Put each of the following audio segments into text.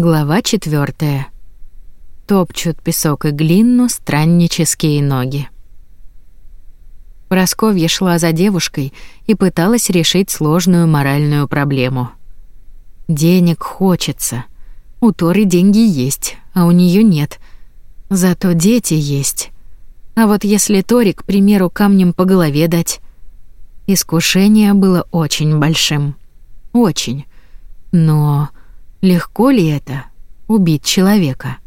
Глава четвертая. Топчут песок и глину страннические ноги. Просковья шла за девушкой и пыталась решить сложную моральную проблему. Денег хочется. У Торы деньги есть, а у нее нет. Зато дети есть. А вот если Тори, к примеру, камнем по голове дать... Искушение было очень большим. Очень. Но... Легко ли это убить человека?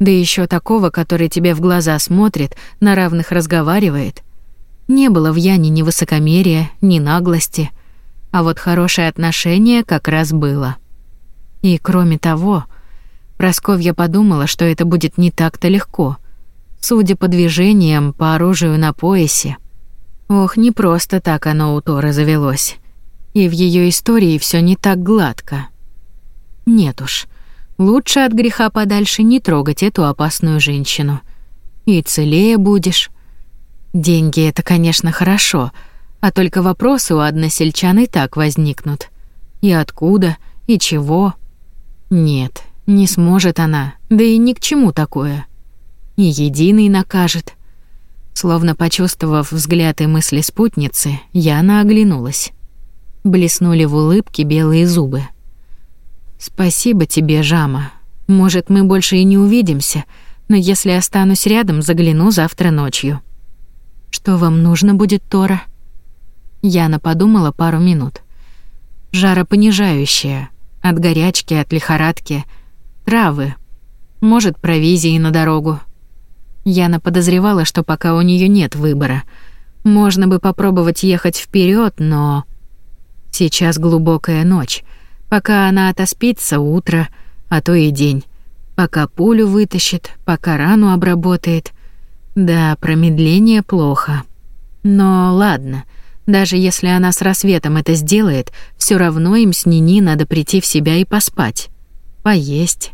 Да еще такого, который тебе в глаза смотрит, на равных разговаривает. Не было в Яне ни высокомерия, ни наглости, а вот хорошее отношение как раз было. И кроме того, Просковья подумала, что это будет не так-то легко. Судя по движениям, по оружию на поясе. Ох, не просто так оно у Тора завелось. И в ее истории все не так гладко. Нет уж. Лучше от греха подальше не трогать эту опасную женщину. И целее будешь. Деньги — это, конечно, хорошо, а только вопросы у односельчан и так возникнут. И откуда, и чего. Нет, не сможет она, да и ни к чему такое. И единый накажет. Словно почувствовав взгляд и мысли спутницы, Яна оглянулась. Блеснули в улыбке белые зубы. Спасибо тебе, Жама. Может, мы больше и не увидимся, но если останусь рядом, загляну завтра ночью. Что вам нужно будет, Тора? Яна подумала пару минут. Жара понижающая, от горячки, от лихорадки, травы, может, провизии на дорогу. Яна подозревала, что пока у нее нет выбора. Можно бы попробовать ехать вперед, но сейчас глубокая ночь. Пока она отоспится утро, а то и день. Пока пулю вытащит, пока рану обработает. Да, промедление плохо. Но ладно, даже если она с рассветом это сделает, все равно им с Нини надо прийти в себя и поспать. Поесть.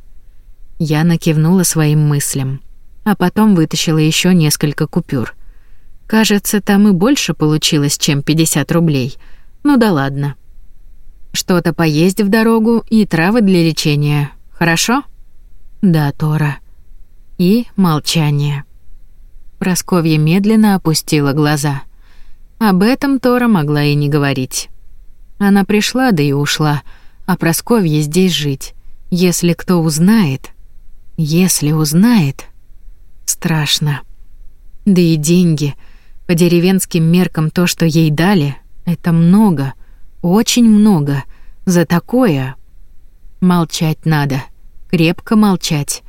Я накивнула своим мыслям, а потом вытащила еще несколько купюр. Кажется, там и больше получилось, чем 50 рублей. Ну да ладно. Что-то поесть в дорогу и травы для лечения. Хорошо? Да, Тора. И молчание. Просковья медленно опустила глаза. Об этом Тора могла и не говорить. Она пришла да и ушла, а Просковье здесь жить. Если кто узнает, если узнает, страшно. Да и деньги по деревенским меркам то, что ей дали, это много. Очень много. За такое... Молчать надо. Крепко молчать.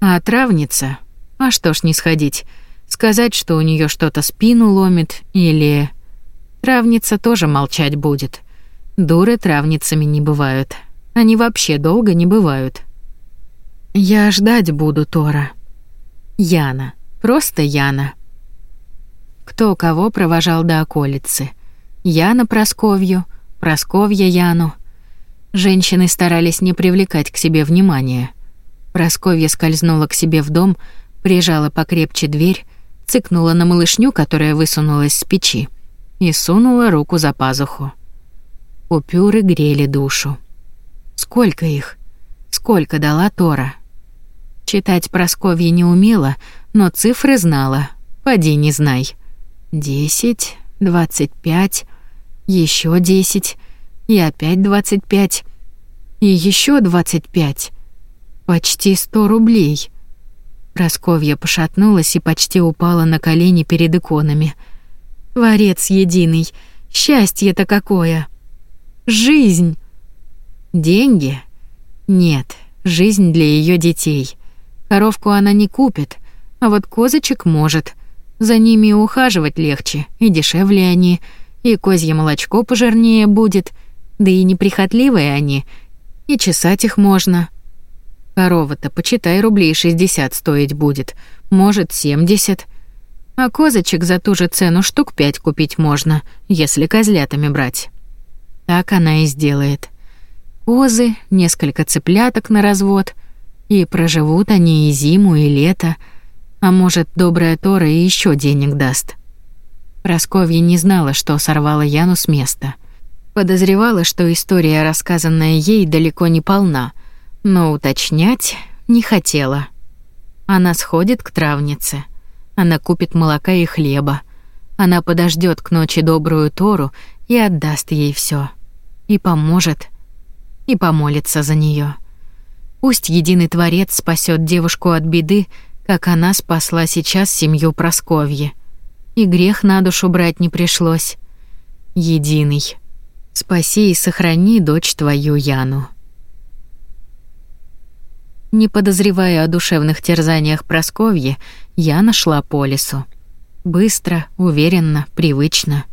А травница? А что ж не сходить? Сказать, что у нее что-то спину ломит или... Травница тоже молчать будет. Дуры травницами не бывают. Они вообще долго не бывают. Я ждать буду, Тора. Яна. Просто Яна. Кто кого провожал до околицы. Яна Просковью — Просковья Яну. Женщины старались не привлекать к себе внимания. Просковья скользнула к себе в дом, прижала покрепче дверь, цыкнула на малышню, которая высунулась с печи, и сунула руку за пазуху. Купюры грели душу. Сколько их? Сколько дала Тора? Читать Просковья не умела, но цифры знала. Поди не знай. Десять, двадцать пять еще десять, и опять двадцать пять, и еще двадцать пять. Почти сто рублей. Просковья пошатнулась и почти упала на колени перед иконами. Творец единый, счастье-то какое! Жизнь! Деньги? Нет, жизнь для ее детей. Коровку она не купит, а вот козочек может. За ними ухаживать легче, и дешевле они — и козье молочко пожирнее будет, да и неприхотливые они, и чесать их можно. Корова-то, почитай, рублей 60 стоить будет, может, 70. А козочек за ту же цену штук 5 купить можно, если козлятами брать. Так она и сделает. Козы, несколько цыпляток на развод, и проживут они и зиму, и лето, а может, добрая Тора и еще денег даст. Просковья не знала, что сорвала Яну с места. Подозревала, что история, рассказанная ей, далеко не полна, но уточнять не хотела. Она сходит к травнице. Она купит молока и хлеба. Она подождет к ночи добрую Тору и отдаст ей все. И поможет. И помолится за нее. Пусть единый творец спасет девушку от беды, как она спасла сейчас семью Просковьи и грех на душу брать не пришлось. Единый, спаси и сохрани дочь твою Яну. Не подозревая о душевных терзаниях Просковье, я нашла по лесу. Быстро, уверенно, привычно.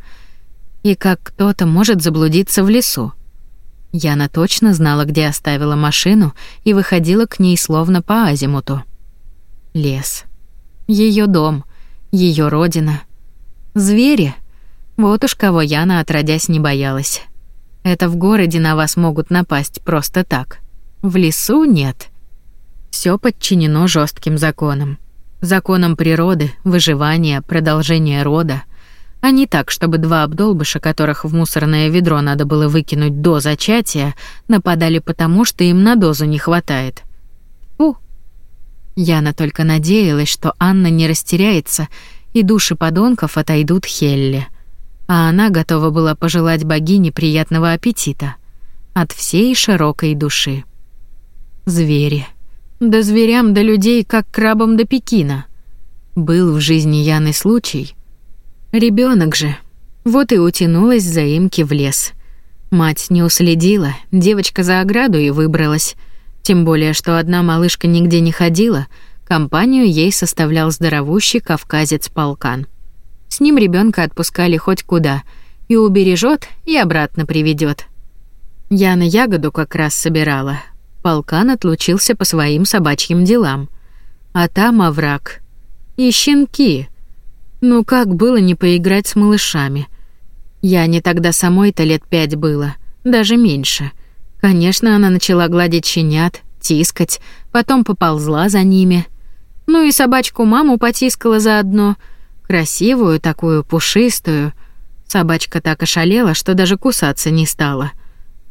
И как кто-то может заблудиться в лесу. Яна точно знала, где оставила машину, и выходила к ней словно по азимуту. Лес. ее дом, ее родина, Звери? Вот уж кого Яна отродясь не боялась. Это в городе на вас могут напасть просто так. В лесу нет. Все подчинено жестким законам. Законам природы, выживания, продолжения рода. А не так, чтобы два обдолбыша, которых в мусорное ведро надо было выкинуть до зачатия, нападали потому, что им на дозу не хватает. Фу. Яна только надеялась, что Анна не растеряется и души подонков отойдут Хелле. А она готова была пожелать богине приятного аппетита от всей широкой души. Звери. Да зверям, да людей, как крабам до Пекина. Был в жизни Яны случай. Ребенок же. Вот и утянулась за имки в лес. Мать не уследила, девочка за ограду и выбралась. Тем более, что одна малышка нигде не ходила — Компанию ей составлял здоровущий кавказец полкан. С ним ребенка отпускали хоть куда, и убережет, и обратно приведет. Я на ягоду как раз собирала. Полкан отлучился по своим собачьим делам. А там овраг. И щенки. Ну как было не поиграть с малышами? Я не тогда самой-то лет пять было, даже меньше. Конечно, она начала гладить щенят, тискать, потом поползла за ними — ну и собачку-маму потискала заодно. Красивую такую, пушистую. Собачка так ошалела, что даже кусаться не стала.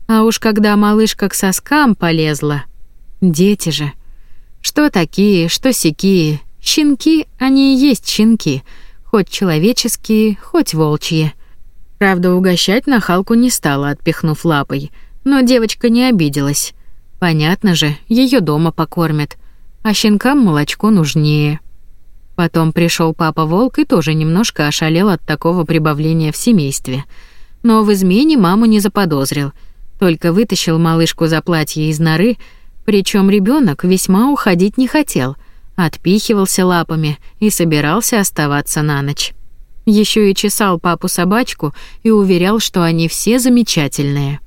А уж когда малышка к соскам полезла... Дети же. Что такие, что сякие. Щенки, они и есть щенки. Хоть человеческие, хоть волчьи. Правда, угощать нахалку не стала, отпихнув лапой. Но девочка не обиделась. Понятно же, ее дома покормят а щенкам молочко нужнее. Потом пришел папа-волк и тоже немножко ошалел от такого прибавления в семействе. Но в измене маму не заподозрил, только вытащил малышку за платье из норы, причем ребенок весьма уходить не хотел, отпихивался лапами и собирался оставаться на ночь. Еще и чесал папу собачку и уверял, что они все замечательные.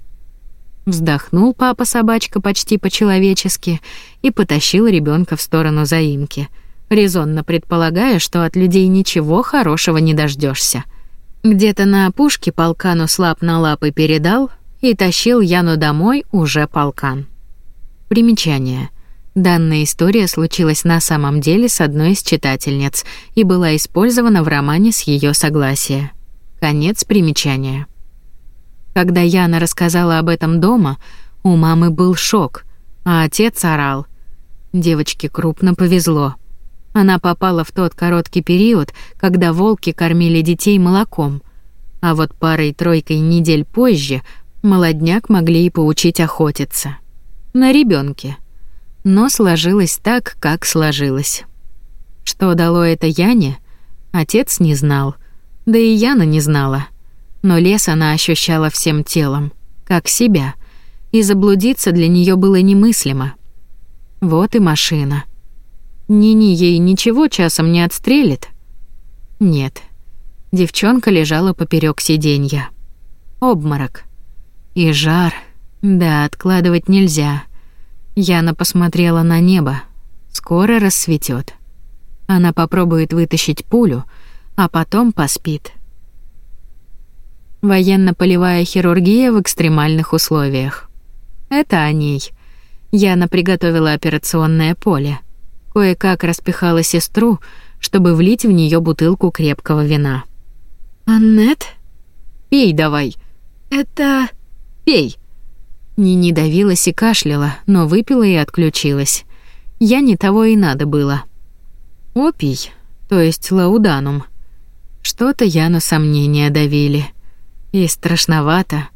Вздохнул папа-собачка почти по-человечески и потащил ребенка в сторону заимки, резонно предполагая, что от людей ничего хорошего не дождешься. Где-то на опушке полкану слаб на лапы передал и тащил Яну домой уже полкан. Примечание. Данная история случилась на самом деле с одной из читательниц и была использована в романе с ее согласия. Конец примечания. Когда Яна рассказала об этом дома, у мамы был шок, а отец орал. Девочке крупно повезло. Она попала в тот короткий период, когда волки кормили детей молоком, а вот парой-тройкой недель позже молодняк могли и поучить охотиться. На ребенке. Но сложилось так, как сложилось. Что дало это Яне, отец не знал, да и Яна не знала но лес она ощущала всем телом, как себя, и заблудиться для нее было немыслимо. Вот и машина. Нини ей ничего часом не отстрелит? Нет. Девчонка лежала поперек сиденья. Обморок. И жар. Да, откладывать нельзя. Яна посмотрела на небо. Скоро рассветет. Она попробует вытащить пулю, а потом поспит. Военно-полевая хирургия в экстремальных условиях. Это о ней. Яна приготовила операционное поле. Кое-как распихала сестру, чтобы влить в нее бутылку крепкого вина. «Аннет?» «Пей давай». «Это... пей». Нини давилась и кашляла, но выпила и отключилась. Я не того и надо было. Опий, то есть лауданум. Что-то Яну сомнения давили. И страшновато.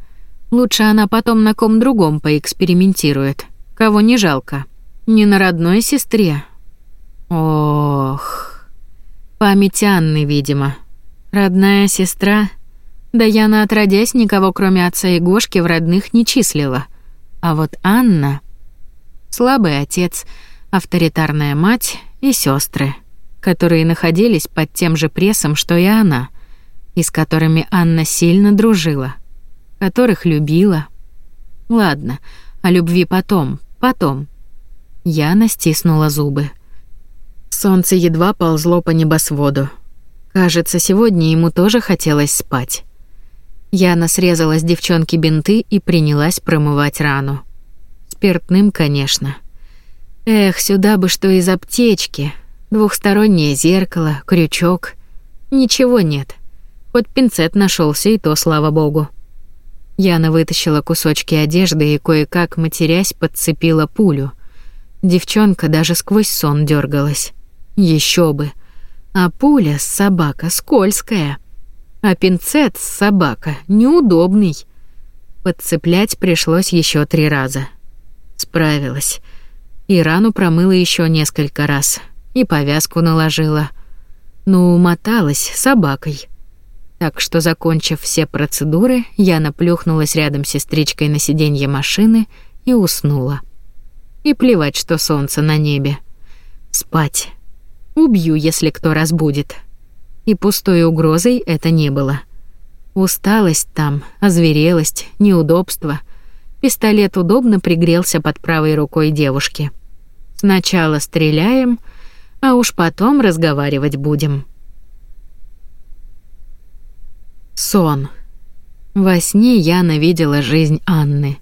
Лучше она потом на ком другом поэкспериментирует. Кого не жалко. Не на родной сестре. Ох. Память Анны, видимо. Родная сестра. Да я на отродясь никого, кроме отца и Гошки, в родных не числила. А вот Анна... Слабый отец, авторитарная мать и сестры, которые находились под тем же прессом, что и она — и с которыми Анна сильно дружила, которых любила. Ладно, о любви потом, потом. Я настиснула зубы. Солнце едва ползло по небосводу. Кажется, сегодня ему тоже хотелось спать. Яна срезала с девчонки бинты и принялась промывать рану. Спиртным, конечно. Эх, сюда бы что из аптечки. Двухстороннее зеркало, крючок. Ничего нет. — вот пинцет нашелся и то, слава богу. Яна вытащила кусочки одежды и кое-как, матерясь, подцепила пулю. Девчонка даже сквозь сон дергалась. Еще бы. А пуля с собака скользкая. А пинцет с собака неудобный. Подцеплять пришлось еще три раза. Справилась. И рану промыла еще несколько раз. И повязку наложила. Ну, моталась собакой. Так что, закончив все процедуры, я наплюхнулась рядом с сестричкой на сиденье машины и уснула. И плевать, что солнце на небе. Спать. Убью, если кто разбудит. И пустой угрозой это не было. Усталость там, озверелость, неудобство. Пистолет удобно пригрелся под правой рукой девушки. Сначала стреляем, а уж потом разговаривать будем. Сон. Во сне я навидела жизнь Анны.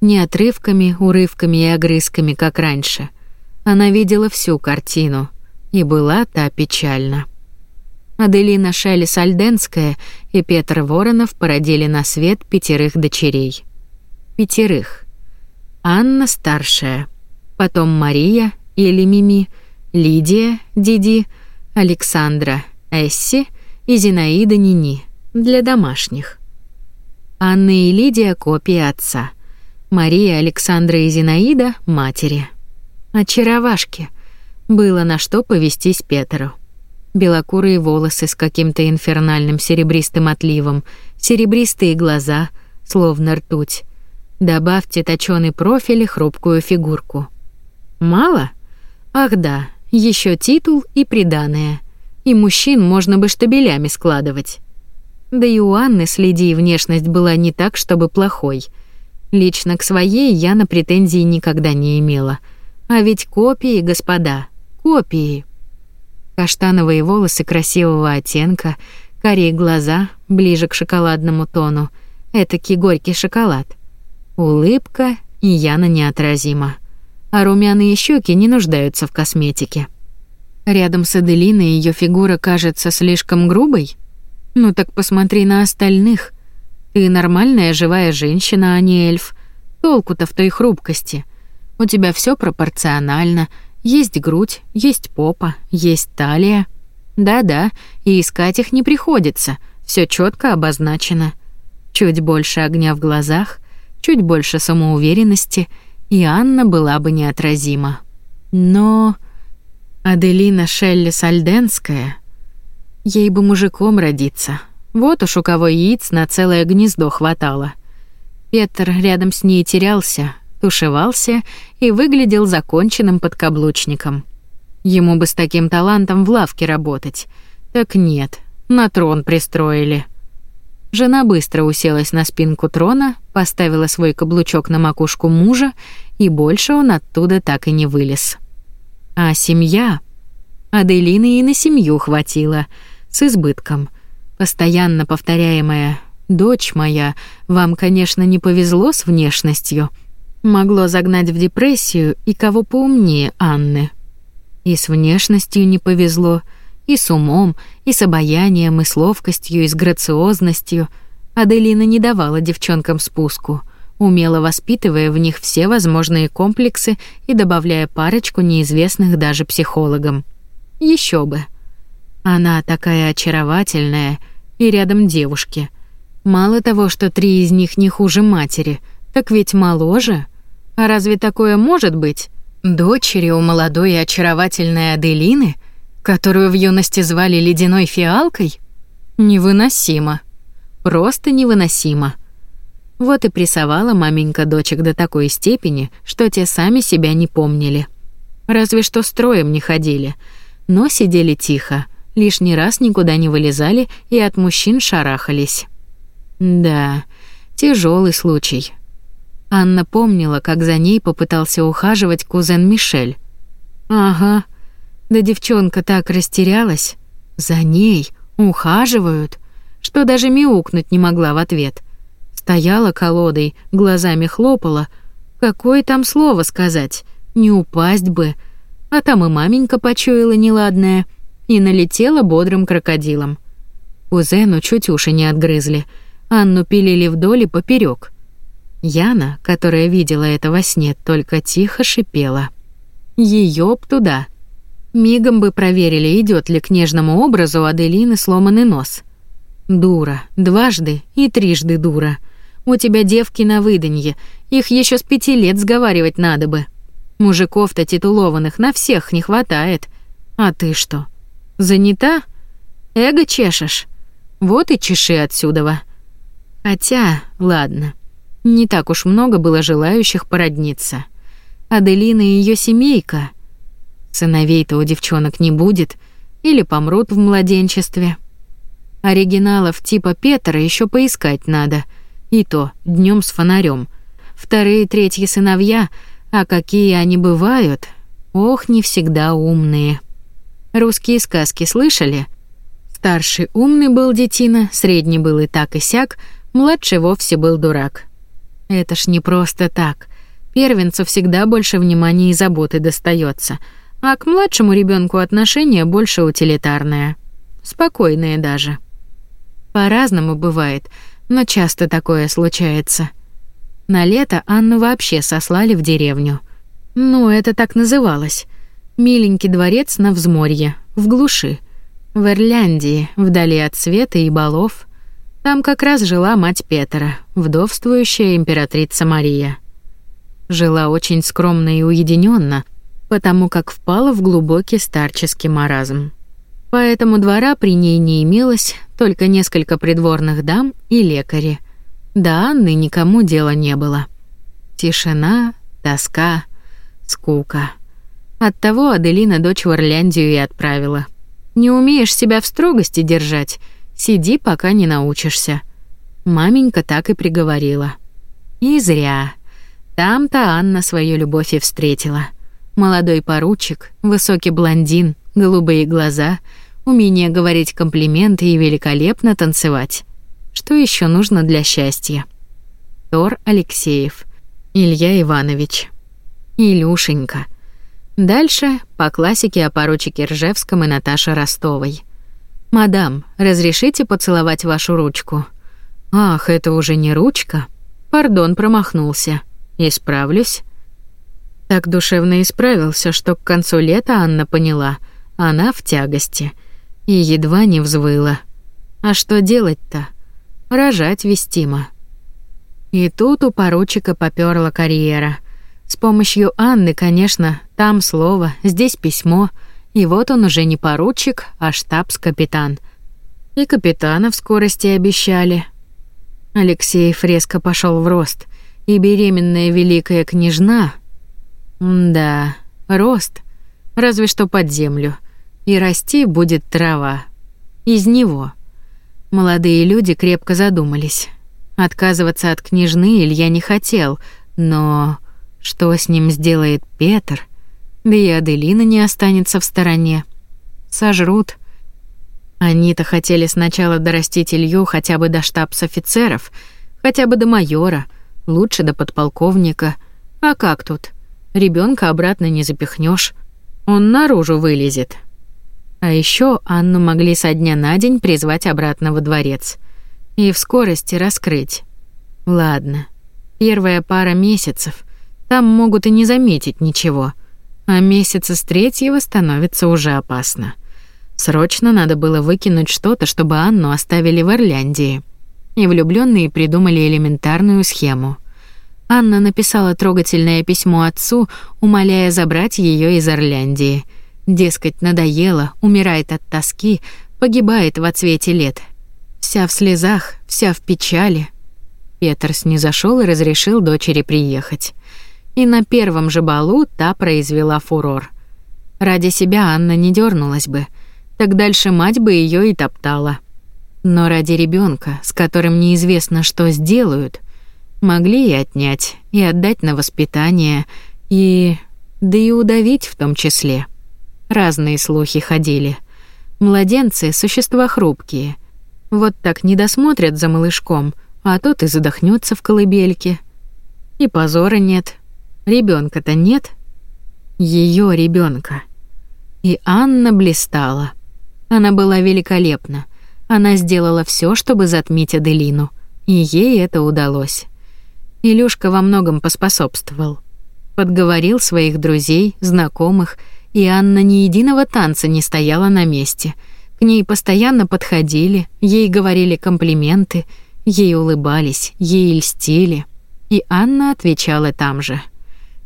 Не отрывками, урывками и огрызками, как раньше. Она видела всю картину. И была та печальна. Аделина Шалис-Альденская и Петр Воронов породили на свет пятерых дочерей. Пятерых. Анна старшая, потом Мария или Мими, Лидия, Диди, Александра, Эсси и Зинаида Нини. Для домашних. Анна и Лидия — копии отца. Мария, Александра и Зинаида — матери. Очаровашки. Было на что повестись Петеру. Белокурые волосы с каким-то инфернальным серебристым отливом, серебристые глаза, словно ртуть. Добавьте точёный профиль и хрупкую фигурку. Мало? Ах да, еще титул и приданое. И мужчин можно бы штабелями складывать. Да и у Анны с Лидией внешность была не так, чтобы плохой. Лично к своей я на претензии никогда не имела. А ведь копии, господа, копии. Каштановые волосы красивого оттенка, карие глаза, ближе к шоколадному тону, этакий горький шоколад. Улыбка, и Яна неотразима. А румяные щеки не нуждаются в косметике. Рядом с Аделиной ее фигура кажется слишком грубой — «Ну так посмотри на остальных. Ты нормальная живая женщина, а не эльф. Толку-то в той хрупкости. У тебя все пропорционально. Есть грудь, есть попа, есть талия. Да-да, и искать их не приходится. Все четко обозначено. Чуть больше огня в глазах, чуть больше самоуверенности, и Анна была бы неотразима. Но Аделина Шелли Сальденская — Ей бы мужиком родиться. Вот уж у кого яиц на целое гнездо хватало. Петр рядом с ней терялся, тушевался и выглядел законченным подкаблучником. Ему бы с таким талантом в лавке работать. Так нет, на трон пристроили. Жена быстро уселась на спинку трона, поставила свой каблучок на макушку мужа, и больше он оттуда так и не вылез. А семья? Аделины и на семью хватило — с избытком. Постоянно повторяемая. «Дочь моя, вам, конечно, не повезло с внешностью», могло загнать в депрессию и кого поумнее Анны. И с внешностью не повезло, и с умом, и с обаянием, и с ловкостью, и с грациозностью. Аделина не давала девчонкам спуску, умело воспитывая в них все возможные комплексы и добавляя парочку неизвестных даже психологам. Еще бы. Она такая очаровательная, и рядом девушки. Мало того, что три из них не хуже матери, так ведь моложе. А разве такое может быть? Дочери у молодой и очаровательной Аделины, которую в юности звали ледяной фиалкой? Невыносимо. Просто невыносимо. Вот и прессовала маменька дочек до такой степени, что те сами себя не помнили. Разве что строем не ходили, но сидели тихо — лишний раз никуда не вылезали и от мужчин шарахались. Да, тяжелый случай. Анна помнила, как за ней попытался ухаживать кузен Мишель. Ага. Да девчонка так растерялась. За ней ухаживают, что даже мяукнуть не могла в ответ. Стояла колодой, глазами хлопала. Какое там слово сказать? Не упасть бы. А там и маменька почуяла неладное — и налетела бодрым крокодилом. У Зену чуть уши не отгрызли, Анну пилили вдоль и поперек. Яна, которая видела это во сне, только тихо шипела. Ее б туда!» Мигом бы проверили, идет ли к нежному образу Аделины сломанный нос. «Дура, дважды и трижды дура. У тебя девки на выданье, их еще с пяти лет сговаривать надо бы. Мужиков-то титулованных на всех не хватает. А ты что?» Занята? Эго чешешь? Вот и чеши отсюда. Хотя, ладно. Не так уж много было желающих породниться. Аделина и ее семейка. Сыновей-то у девчонок не будет или помрут в младенчестве. Оригиналов типа Петра еще поискать надо. И то днем с фонарем. Вторые и третьи сыновья, а какие они бывают, ох, не всегда умные. Русские сказки слышали? Старший умный был детина, средний был и так и сяк, младший вовсе был дурак. Это ж не просто так. Первенцу всегда больше внимания и заботы достается, а к младшему ребенку отношение больше утилитарное. Спокойное даже. По-разному бывает, но часто такое случается. На лето Анну вообще сослали в деревню. Ну, это так называлось. Миленький дворец на взморье, в глуши, в Ирландии, вдали от света и балов. Там как раз жила мать Петра, вдовствующая императрица Мария. Жила очень скромно и уединенно, потому как впала в глубокий старческий маразм. Поэтому двора при ней не имелось, только несколько придворных дам и лекари. Да Анны никому дела не было. Тишина, тоска, скука. Оттого Аделина дочь в Ирландию и отправила. Не умеешь себя в строгости держать, сиди, пока не научишься. Маменька так и приговорила. И зря. Там-то Анна свою любовь и встретила. Молодой поручик, высокий блондин, голубые глаза, умение говорить комплименты и великолепно танцевать. Что еще нужно для счастья? Тор Алексеев. Илья Иванович. Илюшенька. Дальше по классике о поручике Ржевском и Наташе Ростовой. «Мадам, разрешите поцеловать вашу ручку?» «Ах, это уже не ручка!» «Пардон, промахнулся. Исправлюсь?» Так душевно исправился, что к концу лета Анна поняла, она в тягости. И едва не взвыла. «А что делать-то? Рожать вестимо». И тут у поручика попёрла карьера — с помощью Анны, конечно, там слово, здесь письмо, и вот он уже не поручик, а штабс-капитан. И капитана в скорости обещали. Алексей резко пошел в рост, и беременная великая княжна... Да, рост, разве что под землю, и расти будет трава. Из него. Молодые люди крепко задумались. Отказываться от княжны Илья не хотел, но... Что с ним сделает Петр? Да и Аделина не останется в стороне. Сожрут. Они-то хотели сначала дорастить Илью хотя бы до штабс-офицеров, хотя бы до майора, лучше до подполковника. А как тут? Ребенка обратно не запихнешь, Он наружу вылезет. А еще Анну могли со дня на день призвать обратно во дворец. И в скорости раскрыть. Ладно. Первая пара месяцев. Там могут и не заметить ничего. А месяца с третьего становится уже опасно. Срочно надо было выкинуть что-то, чтобы Анну оставили в Ирландии. И влюбленные придумали элементарную схему. Анна написала трогательное письмо отцу, умоляя забрать ее из Ирландии. Дескать, надоело, умирает от тоски, погибает в отсвете лет. Вся в слезах, вся в печали. Петерс не зашел и разрешил дочери приехать и на первом же балу та произвела фурор. Ради себя Анна не дернулась бы, так дальше мать бы ее и топтала. Но ради ребенка, с которым неизвестно, что сделают, могли и отнять, и отдать на воспитание, и... да и удавить в том числе. Разные слухи ходили. Младенцы — существа хрупкие. Вот так не досмотрят за малышком, а тот и задохнется в колыбельке. И позора нет, Ребенка-то нет. Ее ребенка. И Анна блистала. Она была великолепна. Она сделала все, чтобы затмить Аделину. И ей это удалось. Илюшка во многом поспособствовал. Подговорил своих друзей, знакомых, и Анна ни единого танца не стояла на месте. К ней постоянно подходили, ей говорили комплименты, ей улыбались, ей льстили. И Анна отвечала там же —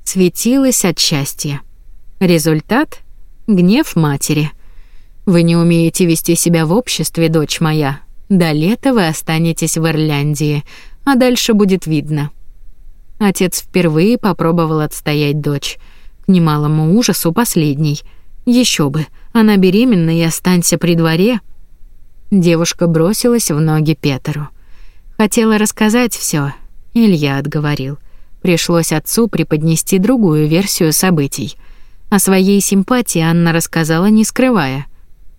светилась от счастья. Результат — гнев матери. «Вы не умеете вести себя в обществе, дочь моя. До лета вы останетесь в Ирландии, а дальше будет видно». Отец впервые попробовал отстоять дочь. К немалому ужасу последний. Еще бы, она беременна и останься при дворе. Девушка бросилась в ноги Петру. Хотела рассказать все, Илья отговорил. Пришлось отцу преподнести другую версию событий. О своей симпатии Анна рассказала, не скрывая.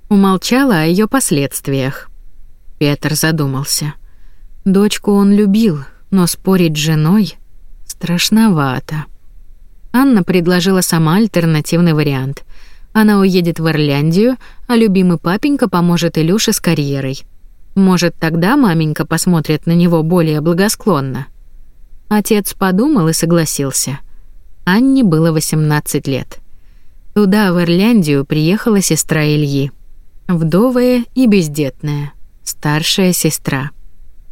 Умолчала о ее последствиях. Петр задумался. Дочку он любил, но спорить с женой страшновато. Анна предложила сама альтернативный вариант. Она уедет в Ирландию, а любимый папенька поможет Илюше с карьерой. Может, тогда маменька посмотрит на него более благосклонно. Отец подумал и согласился. Анне было 18 лет. Туда, в Ирландию, приехала сестра Ильи. Вдовая и бездетная. Старшая сестра.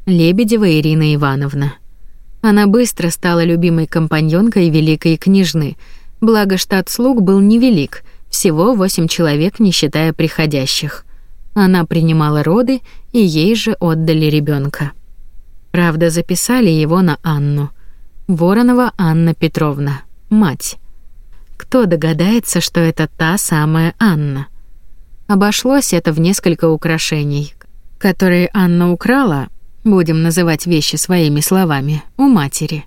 Лебедева Ирина Ивановна. Она быстро стала любимой компаньонкой великой княжны, благо штат слуг был невелик, всего восемь человек, не считая приходящих. Она принимала роды, и ей же отдали ребенка. Правда, записали его на Анну. Воронова Анна Петровна, мать. Кто догадается, что это та самая Анна? Обошлось это в несколько украшений, которые Анна украла, будем называть вещи своими словами, у матери.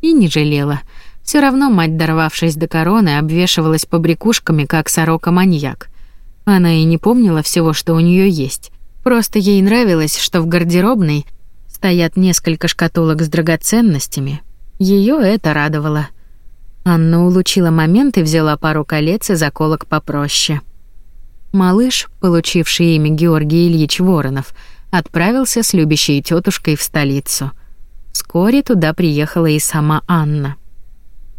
И не жалела. Все равно мать, дорвавшись до короны, обвешивалась побрякушками, как сорока-маньяк. Она и не помнила всего, что у нее есть. Просто ей нравилось, что в гардеробной стоят несколько шкатулок с драгоценностями. Ее это радовало. Анна улучила момент и взяла пару колец и заколок попроще. Малыш, получивший имя Георгий Ильич Воронов, отправился с любящей тетушкой в столицу. Вскоре туда приехала и сама Анна.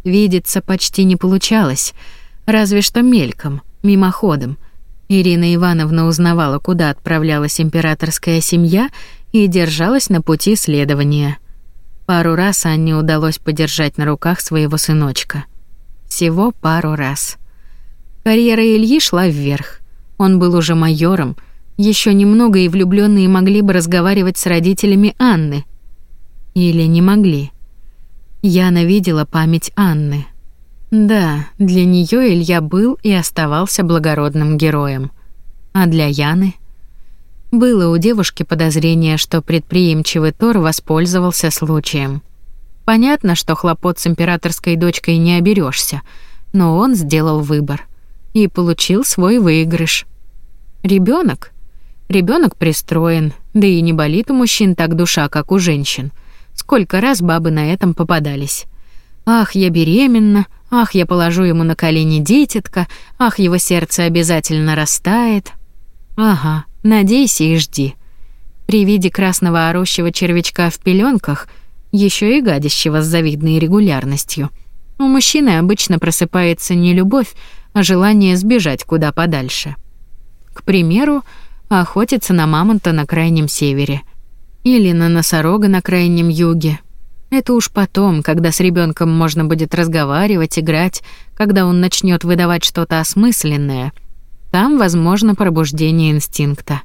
Видеться почти не получалось, разве что мельком, мимоходом. Ирина Ивановна узнавала, куда отправлялась императорская семья и держалась на пути следования. Пару раз Анне удалось подержать на руках своего сыночка. Всего пару раз. Карьера Ильи шла вверх. Он был уже майором, еще немного и влюбленные могли бы разговаривать с родителями Анны. Или не могли. Яна видела память Анны. Да, для нее Илья был и оставался благородным героем. А для Яны — было у девушки подозрение, что предприимчивый Тор воспользовался случаем. Понятно, что хлопот с императорской дочкой не оберешься, но он сделал выбор и получил свой выигрыш. Ребенок? Ребенок пристроен, да и не болит у мужчин так душа, как у женщин. Сколько раз бабы на этом попадались. Ах, я беременна, ах, я положу ему на колени дитятка, ах, его сердце обязательно растает. Ага, Надейся и жди. При виде красного орущего червячка в пеленках, еще и гадящего с завидной регулярностью, у мужчины обычно просыпается не любовь, а желание сбежать куда подальше. К примеру, охотиться на мамонта на крайнем севере или на носорога на крайнем юге. Это уж потом, когда с ребенком можно будет разговаривать, играть, когда он начнет выдавать что-то осмысленное — там возможно пробуждение инстинкта.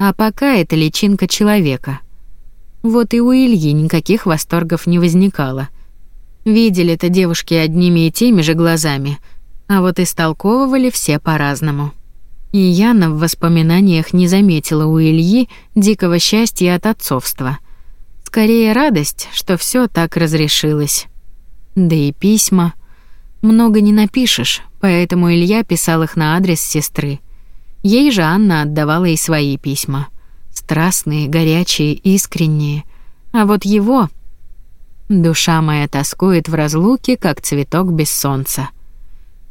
А пока это личинка человека. Вот и у Ильи никаких восторгов не возникало. Видели это девушки одними и теми же глазами, а вот истолковывали все по-разному. И Яна в воспоминаниях не заметила у Ильи дикого счастья от отцовства. Скорее радость, что все так разрешилось. Да и письма — много не напишешь, поэтому Илья писал их на адрес сестры. Ей же Анна отдавала и свои письма. Страстные, горячие, искренние. А вот его... Душа моя тоскует в разлуке, как цветок без солнца.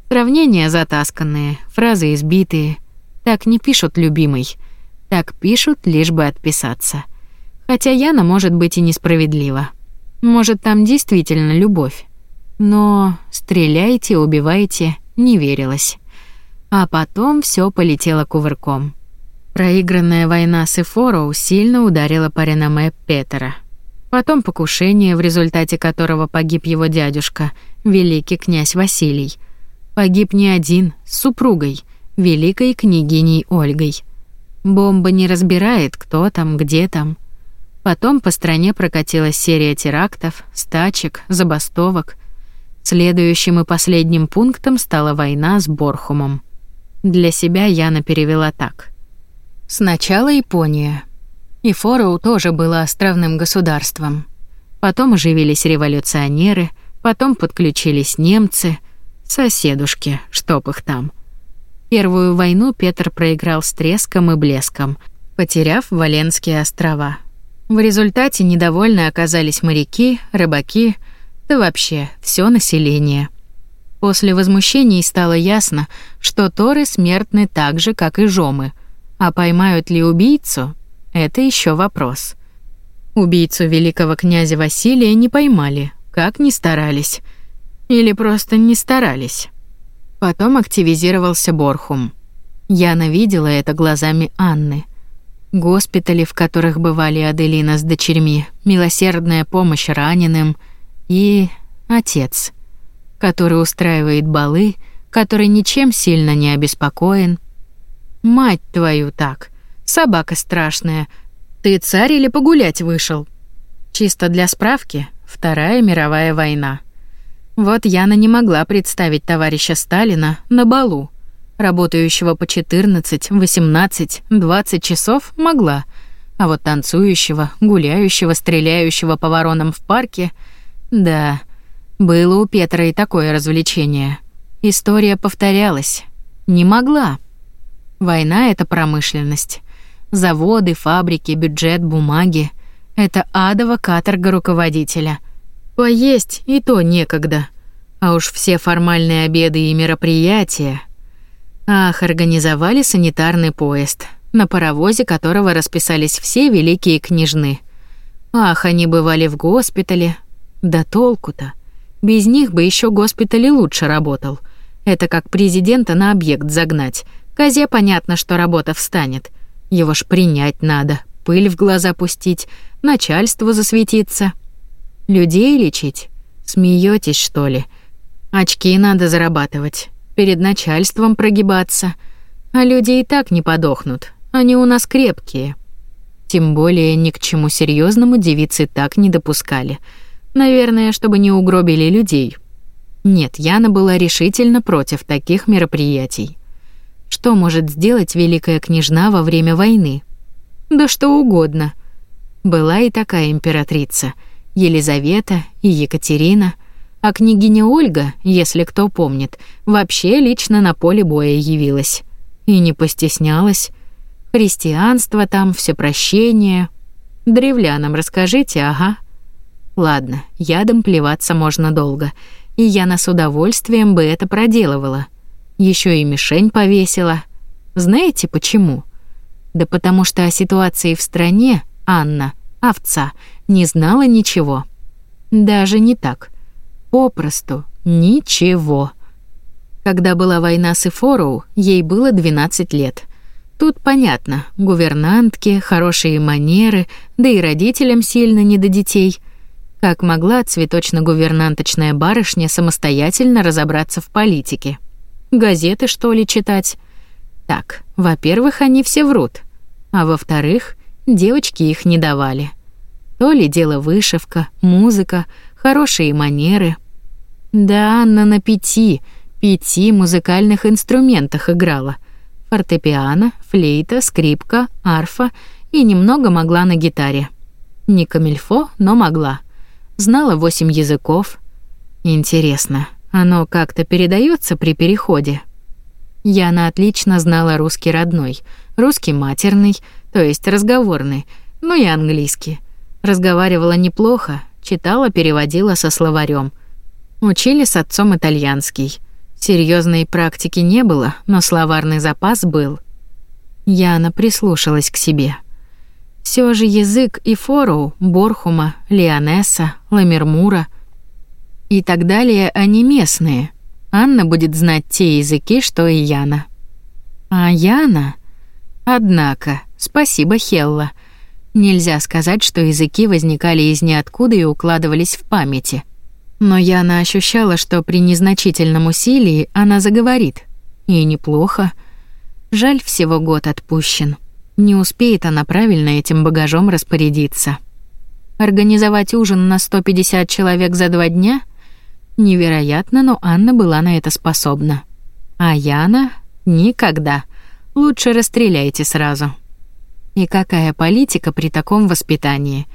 Сравнения затасканные, фразы избитые. Так не пишут любимый. Так пишут, лишь бы отписаться. Хотя Яна может быть и несправедлива. Может, там действительно любовь. Но стреляйте, убивайте, не верилось. А потом все полетело кувырком. Проигранная война с Эфороу сильно ударила по реноме Петера. Потом покушение, в результате которого погиб его дядюшка, великий князь Василий. Погиб не один, с супругой, великой княгиней Ольгой. Бомба не разбирает, кто там, где там. Потом по стране прокатилась серия терактов, стачек, забастовок – Следующим и последним пунктом стала война с Борхумом. Для себя Яна перевела так. Сначала Япония. И Фороу тоже было островным государством. Потом оживились революционеры, потом подключились немцы, соседушки, чтоб их там. Первую войну Петр проиграл с треском и блеском, потеряв Валенские острова. В результате недовольны оказались моряки, рыбаки, рыбаки, да вообще все население. После возмущений стало ясно, что торы смертны так же, как и жомы. А поймают ли убийцу это еще вопрос. Убийцу великого князя Василия не поймали, как ни старались. Или просто не старались. Потом активизировался Борхум. Яна видела это глазами Анны. Госпитали, в которых бывали Аделина с дочерьми, милосердная помощь раненым — и отец, который устраивает балы, который ничем сильно не обеспокоен. Мать твою так, собака страшная. Ты царь или погулять вышел? Чисто для справки, Вторая мировая война. Вот Яна не могла представить товарища Сталина на балу, работающего по 14, 18, 20 часов могла, а вот танцующего, гуляющего, стреляющего по воронам в парке — да, было у Петра и такое развлечение. История повторялась. Не могла. Война — это промышленность. Заводы, фабрики, бюджет, бумаги — это адово каторга руководителя. Поесть и то некогда. А уж все формальные обеды и мероприятия. Ах, организовали санитарный поезд, на паровозе которого расписались все великие княжны. Ах, они бывали в госпитале, да толку-то. Без них бы еще госпиталь и лучше работал. Это как президента на объект загнать. Козе понятно, что работа встанет. Его ж принять надо, пыль в глаза пустить, начальству засветиться. Людей лечить? Смеетесь, что ли? Очки надо зарабатывать, перед начальством прогибаться. А люди и так не подохнут, они у нас крепкие. Тем более ни к чему серьезному девицы так не допускали — Наверное, чтобы не угробили людей. Нет, Яна была решительно против таких мероприятий. Что может сделать великая княжна во время войны? Да что угодно. Была и такая императрица, Елизавета и Екатерина, а княгиня Ольга, если кто помнит, вообще лично на поле боя явилась. И не постеснялась. Христианство там, все прощение. Древлянам расскажите, ага. Ладно, ядом плеваться можно долго, и Яна с удовольствием бы это проделывала. Еще и мишень повесила. Знаете почему? Да потому что о ситуации в стране Анна, овца, не знала ничего. Даже не так. Попросту ничего. Когда была война с Эфороу, ей было 12 лет. Тут понятно, гувернантки, хорошие манеры, да и родителям сильно не до детей — как могла цветочно-гувернанточная барышня самостоятельно разобраться в политике? Газеты, что ли, читать? Так, во-первых, они все врут. А во-вторых, девочки их не давали. То ли дело вышивка, музыка, хорошие манеры. Да, Анна на пяти, пяти музыкальных инструментах играла. Фортепиано, флейта, скрипка, арфа и немного могла на гитаре. Не камильфо, но могла знала восемь языков. Интересно, оно как-то передается при переходе? Яна отлично знала русский родной, русский матерный, то есть разговорный, ну и английский. Разговаривала неплохо, читала, переводила со словарем. Учили с отцом итальянский. Серьезной практики не было, но словарный запас был. Яна прислушалась к себе. Все же язык и Фороу, Борхума, леонесса, Ламермура и так далее, они местные. Анна будет знать те языки, что и Яна. А Яна... Однако, спасибо, Хелла. Нельзя сказать, что языки возникали из ниоткуда и укладывались в памяти. Но Яна ощущала, что при незначительном усилии она заговорит. И неплохо. Жаль, всего год отпущен. Не успеет она правильно этим багажом распорядиться. Организовать ужин на 150 человек за два дня? Невероятно, но Анна была на это способна. А Яна — никогда. Лучше расстреляйте сразу. И какая политика при таком воспитании?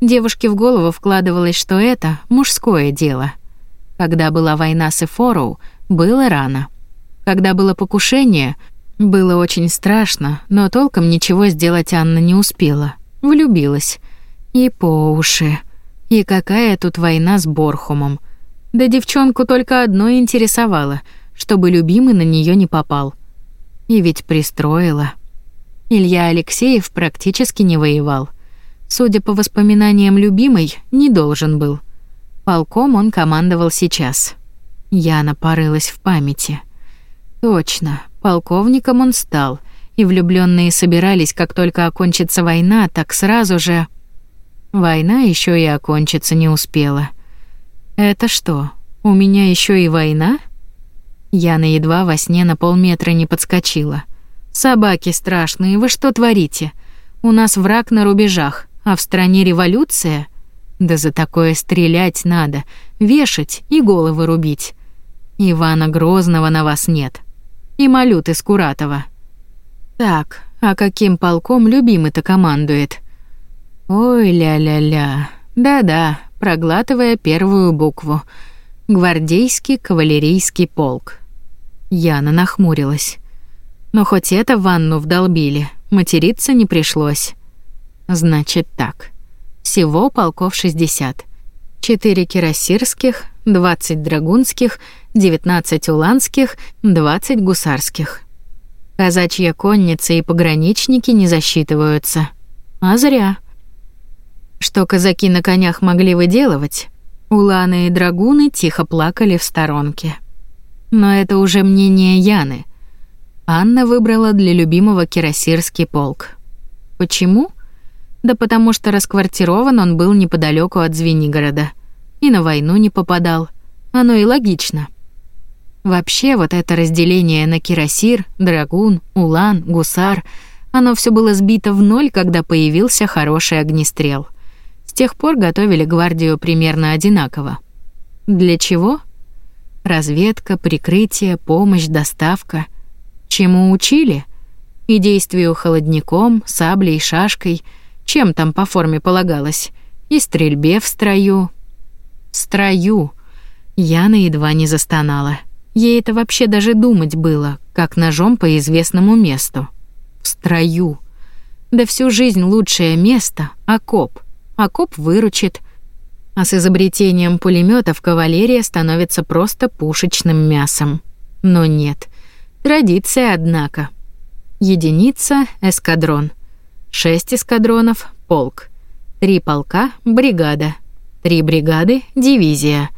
Девушке в голову вкладывалось, что это мужское дело. Когда была война с Эфороу, было рано. Когда было покушение — было очень страшно, но толком ничего сделать Анна не успела. Влюбилась. И по уши. И какая тут война с Борхумом. Да девчонку только одно интересовало, чтобы любимый на нее не попал. И ведь пристроила. Илья Алексеев практически не воевал. Судя по воспоминаниям любимой, не должен был. Полком он командовал сейчас. Яна порылась в памяти. Точно, Полковником он стал, и влюбленные собирались, как только окончится война, так сразу же... Война еще и окончиться не успела. Это что, у меня еще и война? Я на едва во сне на полметра не подскочила. Собаки страшные, вы что творите? У нас враг на рубежах, а в стране революция. Да за такое стрелять надо, вешать и головы рубить. Ивана Грозного на вас нет и малют из Куратова. Так, а каким полком любимый-то командует? Ой, ля-ля-ля. Да-да, проглатывая первую букву. Гвардейский кавалерийский полк. Яна нахмурилась. Но хоть это в ванну вдолбили, материться не пришлось. Значит так. Всего полков 60. 4 кирасирских, 20 драгунских — 19 уланских, 20 гусарских. Казачья конница и пограничники не засчитываются. А зря. Что казаки на конях могли выделывать, уланы и драгуны тихо плакали в сторонке. Но это уже мнение Яны. Анна выбрала для любимого кирасирский полк. Почему? Да потому что расквартирован он был неподалеку от Звенигорода. И на войну не попадал. Оно и логично. Вообще вот это разделение на кирасир, драгун, улан, гусар, оно все было сбито в ноль, когда появился хороший огнестрел. С тех пор готовили гвардию примерно одинаково. Для чего? Разведка, прикрытие, помощь, доставка. Чему учили? И действию холодником, саблей, шашкой, чем там по форме полагалось, и стрельбе в строю. В строю. Яна едва не застонала. Ей это вообще даже думать было, как ножом по известному месту. В строю. Да всю жизнь лучшее место — окоп. Окоп выручит. А с изобретением пулеметов кавалерия становится просто пушечным мясом. Но нет. Традиция, однако. Единица — эскадрон. Шесть эскадронов — полк. Три полка — бригада. Три бригады — дивизия —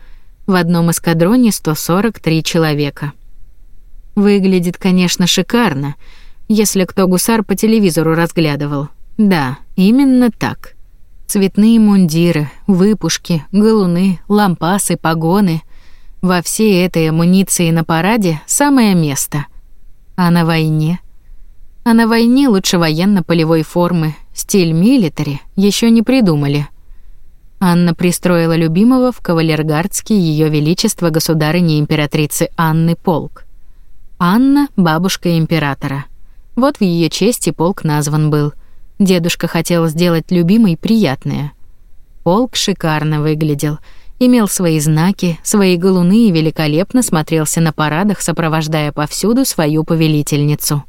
в одном эскадроне 143 человека. Выглядит, конечно, шикарно, если кто гусар по телевизору разглядывал. Да, именно так. Цветные мундиры, выпушки, галуны, лампасы, погоны. Во всей этой амуниции на параде самое место. А на войне? А на войне лучше военно-полевой формы. Стиль милитари еще не придумали. Анна пристроила любимого в кавалергардский Ее Величество Государыни Императрицы Анны полк. Анна — бабушка императора. Вот в ее честь и полк назван был. Дедушка хотел сделать любимой приятное. Полк шикарно выглядел, имел свои знаки, свои галуны и великолепно смотрелся на парадах, сопровождая повсюду свою повелительницу.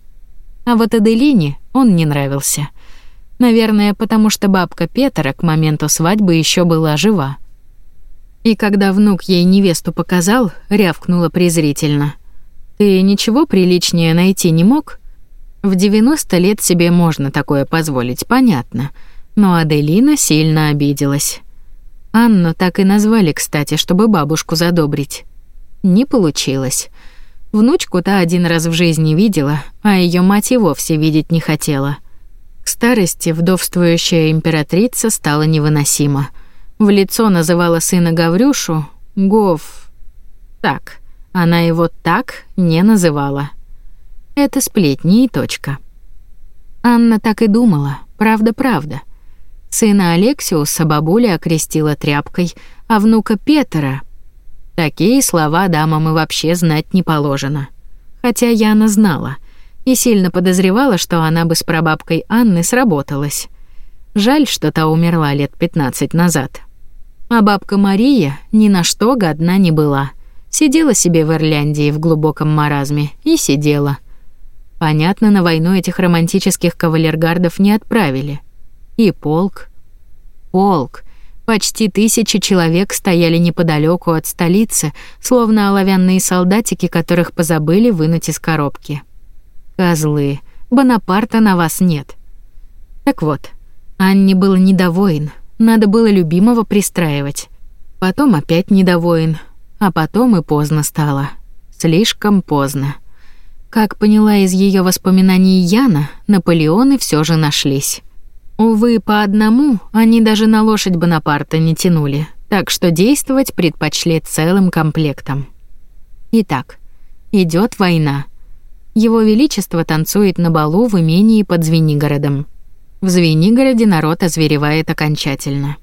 А вот Аделине он не нравился — Наверное, потому что бабка Петра к моменту свадьбы еще была жива. И когда внук ей невесту показал, рявкнула презрительно. «Ты ничего приличнее найти не мог?» В 90 лет себе можно такое позволить, понятно. Но Аделина сильно обиделась. Анну так и назвали, кстати, чтобы бабушку задобрить. Не получилось. Внучку-то один раз в жизни видела, а ее мать и вовсе видеть не хотела — к старости вдовствующая императрица стала невыносима. В лицо называла сына Гаврюшу Гов. Так, она его так не называла. Это сплетни и точка. Анна так и думала, правда-правда. Сына Алексиуса бабуля окрестила тряпкой, а внука Петера... Такие слова дамам и вообще знать не положено. Хотя Яна знала — и сильно подозревала, что она бы с прабабкой Анны сработалась. Жаль, что та умерла лет 15 назад. А бабка Мария ни на что годна не была. Сидела себе в Ирландии в глубоком маразме и сидела. Понятно, на войну этих романтических кавалергардов не отправили. И полк. Полк. Почти тысяча человек стояли неподалеку от столицы, словно оловянные солдатики, которых позабыли вынуть из коробки. Козлы, Бонапарта на вас нет. Так вот, Анне было недовоин, надо было любимого пристраивать. Потом опять недовоин, а потом и поздно стало. Слишком поздно. Как поняла из ее воспоминаний Яна, Наполеоны все же нашлись. Увы, по одному они даже на лошадь Бонапарта не тянули, так что действовать предпочли целым комплектом. Итак, идет война. Его Величество танцует на балу в имении под Звенигородом. В Звенигороде народ озверевает окончательно.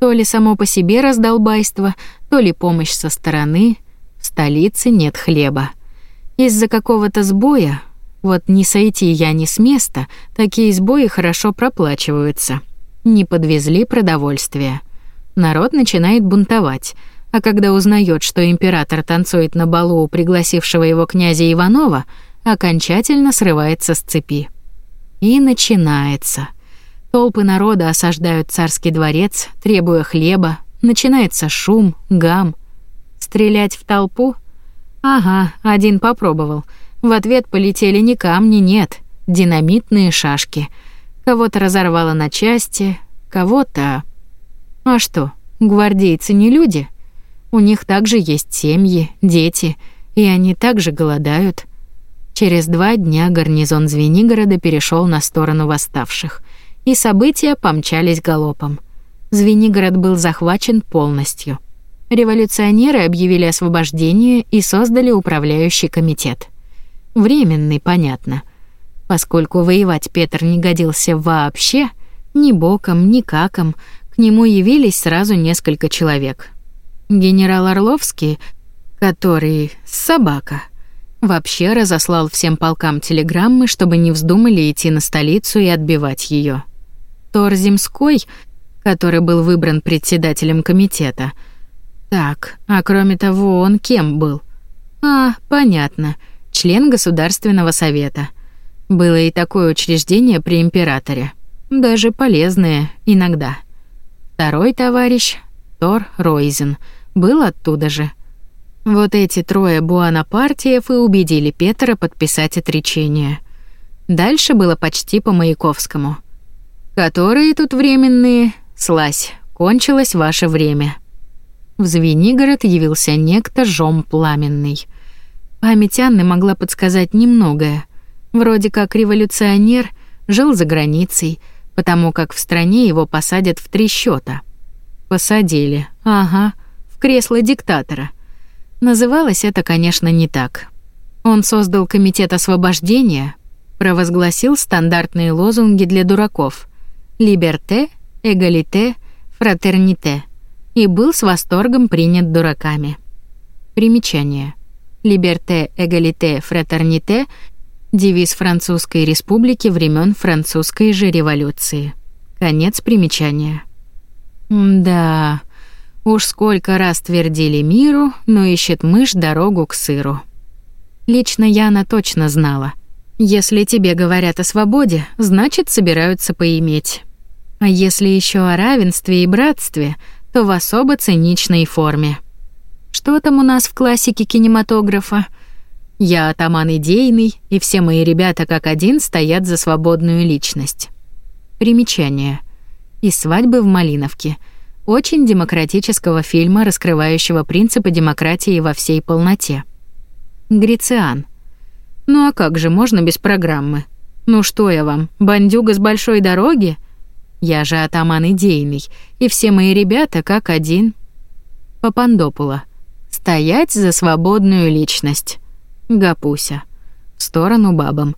То ли само по себе раздолбайство, то ли помощь со стороны, в столице нет хлеба. Из-за какого-то сбоя, вот не сойти я ни с места, такие сбои хорошо проплачиваются. Не подвезли продовольствие. Народ начинает бунтовать, а когда узнает, что император танцует на балу у пригласившего его князя Иванова – окончательно срывается с цепи. И начинается. Толпы народа осаждают царский дворец, требуя хлеба. Начинается шум, гам. Стрелять в толпу? Ага, один попробовал. В ответ полетели не камни, нет, динамитные шашки. Кого-то разорвало на части, кого-то... А что, гвардейцы не люди? У них также есть семьи, дети, и они также голодают. Через два дня гарнизон Звенигорода перешел на сторону восставших, и события помчались галопом. Звенигород был захвачен полностью. Революционеры объявили освобождение и создали управляющий комитет. Временный, понятно. Поскольку воевать Петр не годился вообще, ни боком, ни каком, к нему явились сразу несколько человек. Генерал Орловский, который собака — Вообще разослал всем полкам телеграммы, чтобы не вздумали идти на столицу и отбивать ее. Тор Земской, который был выбран председателем комитета. Так, а кроме того, он кем был? А, понятно, член Государственного совета. Было и такое учреждение при императоре. Даже полезное иногда. Второй товарищ, Тор Ройзен, был оттуда же. Вот эти трое буанапартиев и убедили Петра подписать отречение. Дальше было почти по Маяковскому. «Которые тут временные? Слазь, кончилось ваше время». В Звенигород явился некто Жом Пламенный. Память Анны могла подсказать немногое. Вроде как революционер, жил за границей, потому как в стране его посадят в три счета. Посадили, ага, в кресло диктатора. Называлось это, конечно, не так. Он создал комитет освобождения, провозгласил стандартные лозунги для дураков: либерте, эгалите, фратерните и был с восторгом принят дураками. Примечание. Либерте, эгалите, фратерните девиз Французской республики времен Французской же революции. Конец примечания. Да. Уж сколько раз твердили миру, но ищет мышь дорогу к сыру. Лично Яна точно знала. Если тебе говорят о свободе, значит, собираются поиметь. А если еще о равенстве и братстве, то в особо циничной форме. Что там у нас в классике кинематографа? Я атаман идейный, и все мои ребята как один стоят за свободную личность. Примечание. И свадьбы в Малиновке – очень демократического фильма, раскрывающего принципы демократии во всей полноте. Грициан. Ну а как же можно без программы? Ну что я вам, бандюга с большой дороги? Я же атаман идейный, и все мои ребята как один. Папандопула. Стоять за свободную личность. Гапуся. В сторону бабам.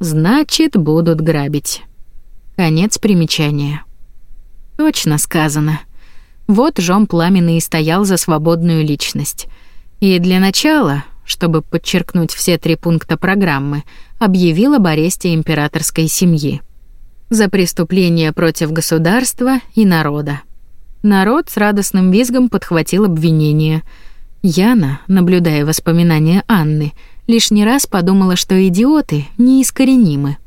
Значит, будут грабить. Конец примечания. Точно сказано. Вот Жом Пламенный и стоял за свободную личность. И для начала, чтобы подчеркнуть все три пункта программы, объявил об аресте императорской семьи. За преступление против государства и народа. Народ с радостным визгом подхватил обвинение. Яна, наблюдая воспоминания Анны, лишний раз подумала, что идиоты неискоренимы.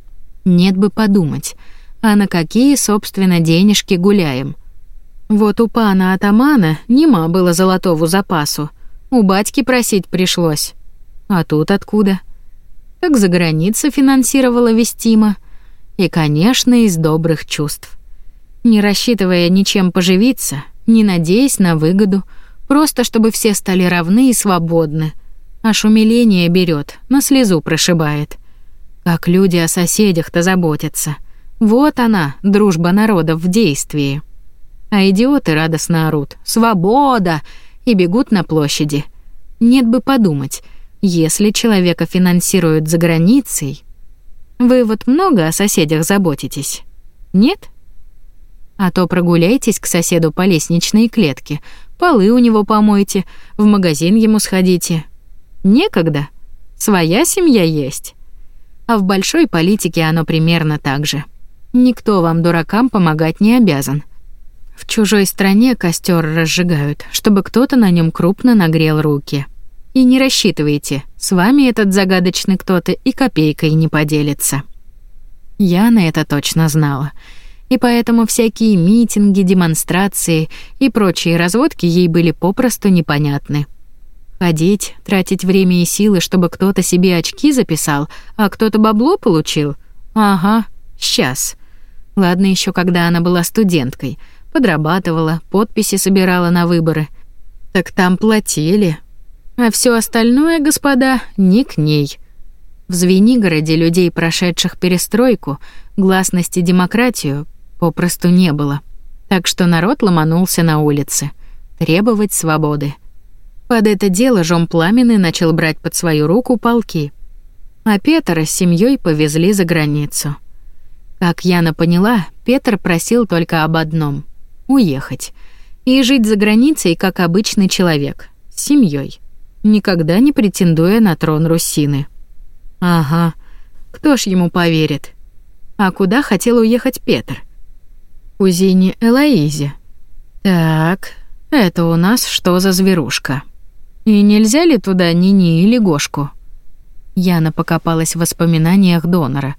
Нет бы подумать, а на какие, собственно, денежки гуляем – вот у пана атамана нема было золотову запасу. У батьки просить пришлось. А тут откуда? Как за граница финансировала Вестима. И, конечно, из добрых чувств. Не рассчитывая ничем поживиться, не надеясь на выгоду, просто чтобы все стали равны и свободны. Аж умиление берет, на слезу прошибает. Как люди о соседях-то заботятся. Вот она, дружба народов в действии а идиоты радостно орут «Свобода!» и бегут на площади. Нет бы подумать, если человека финансируют за границей... Вы вот много о соседях заботитесь? Нет? А то прогуляйтесь к соседу по лестничной клетке, полы у него помойте, в магазин ему сходите. Некогда. Своя семья есть. А в большой политике оно примерно так же. Никто вам, дуракам, помогать не обязан. В чужой стране костер разжигают, чтобы кто-то на нем крупно нагрел руки. И не рассчитывайте, с вами этот загадочный кто-то и копейкой не поделится. Я на это точно знала. И поэтому всякие митинги, демонстрации и прочие разводки ей были попросту непонятны. Ходить, тратить время и силы, чтобы кто-то себе очки записал, а кто-то бабло получил? Ага, сейчас. Ладно еще, когда она была студенткой — подрабатывала, подписи собирала на выборы. Так там платили. А все остальное, господа, не к ней. В Звенигороде людей, прошедших перестройку, гласности демократию, попросту не было. Так что народ ломанулся на улице. Требовать свободы. Под это дело Жом Пламенный начал брать под свою руку полки. А Петра с семьей повезли за границу. Как Яна поняла, Петр просил только об одном — уехать и жить за границей, как обычный человек, с семьей, никогда не претендуя на трон Русины. Ага, кто ж ему поверит? А куда хотел уехать Петр? Кузине Элоизе. Так, это у нас что за зверушка? И нельзя ли туда Нини или Гошку? Яна покопалась в воспоминаниях донора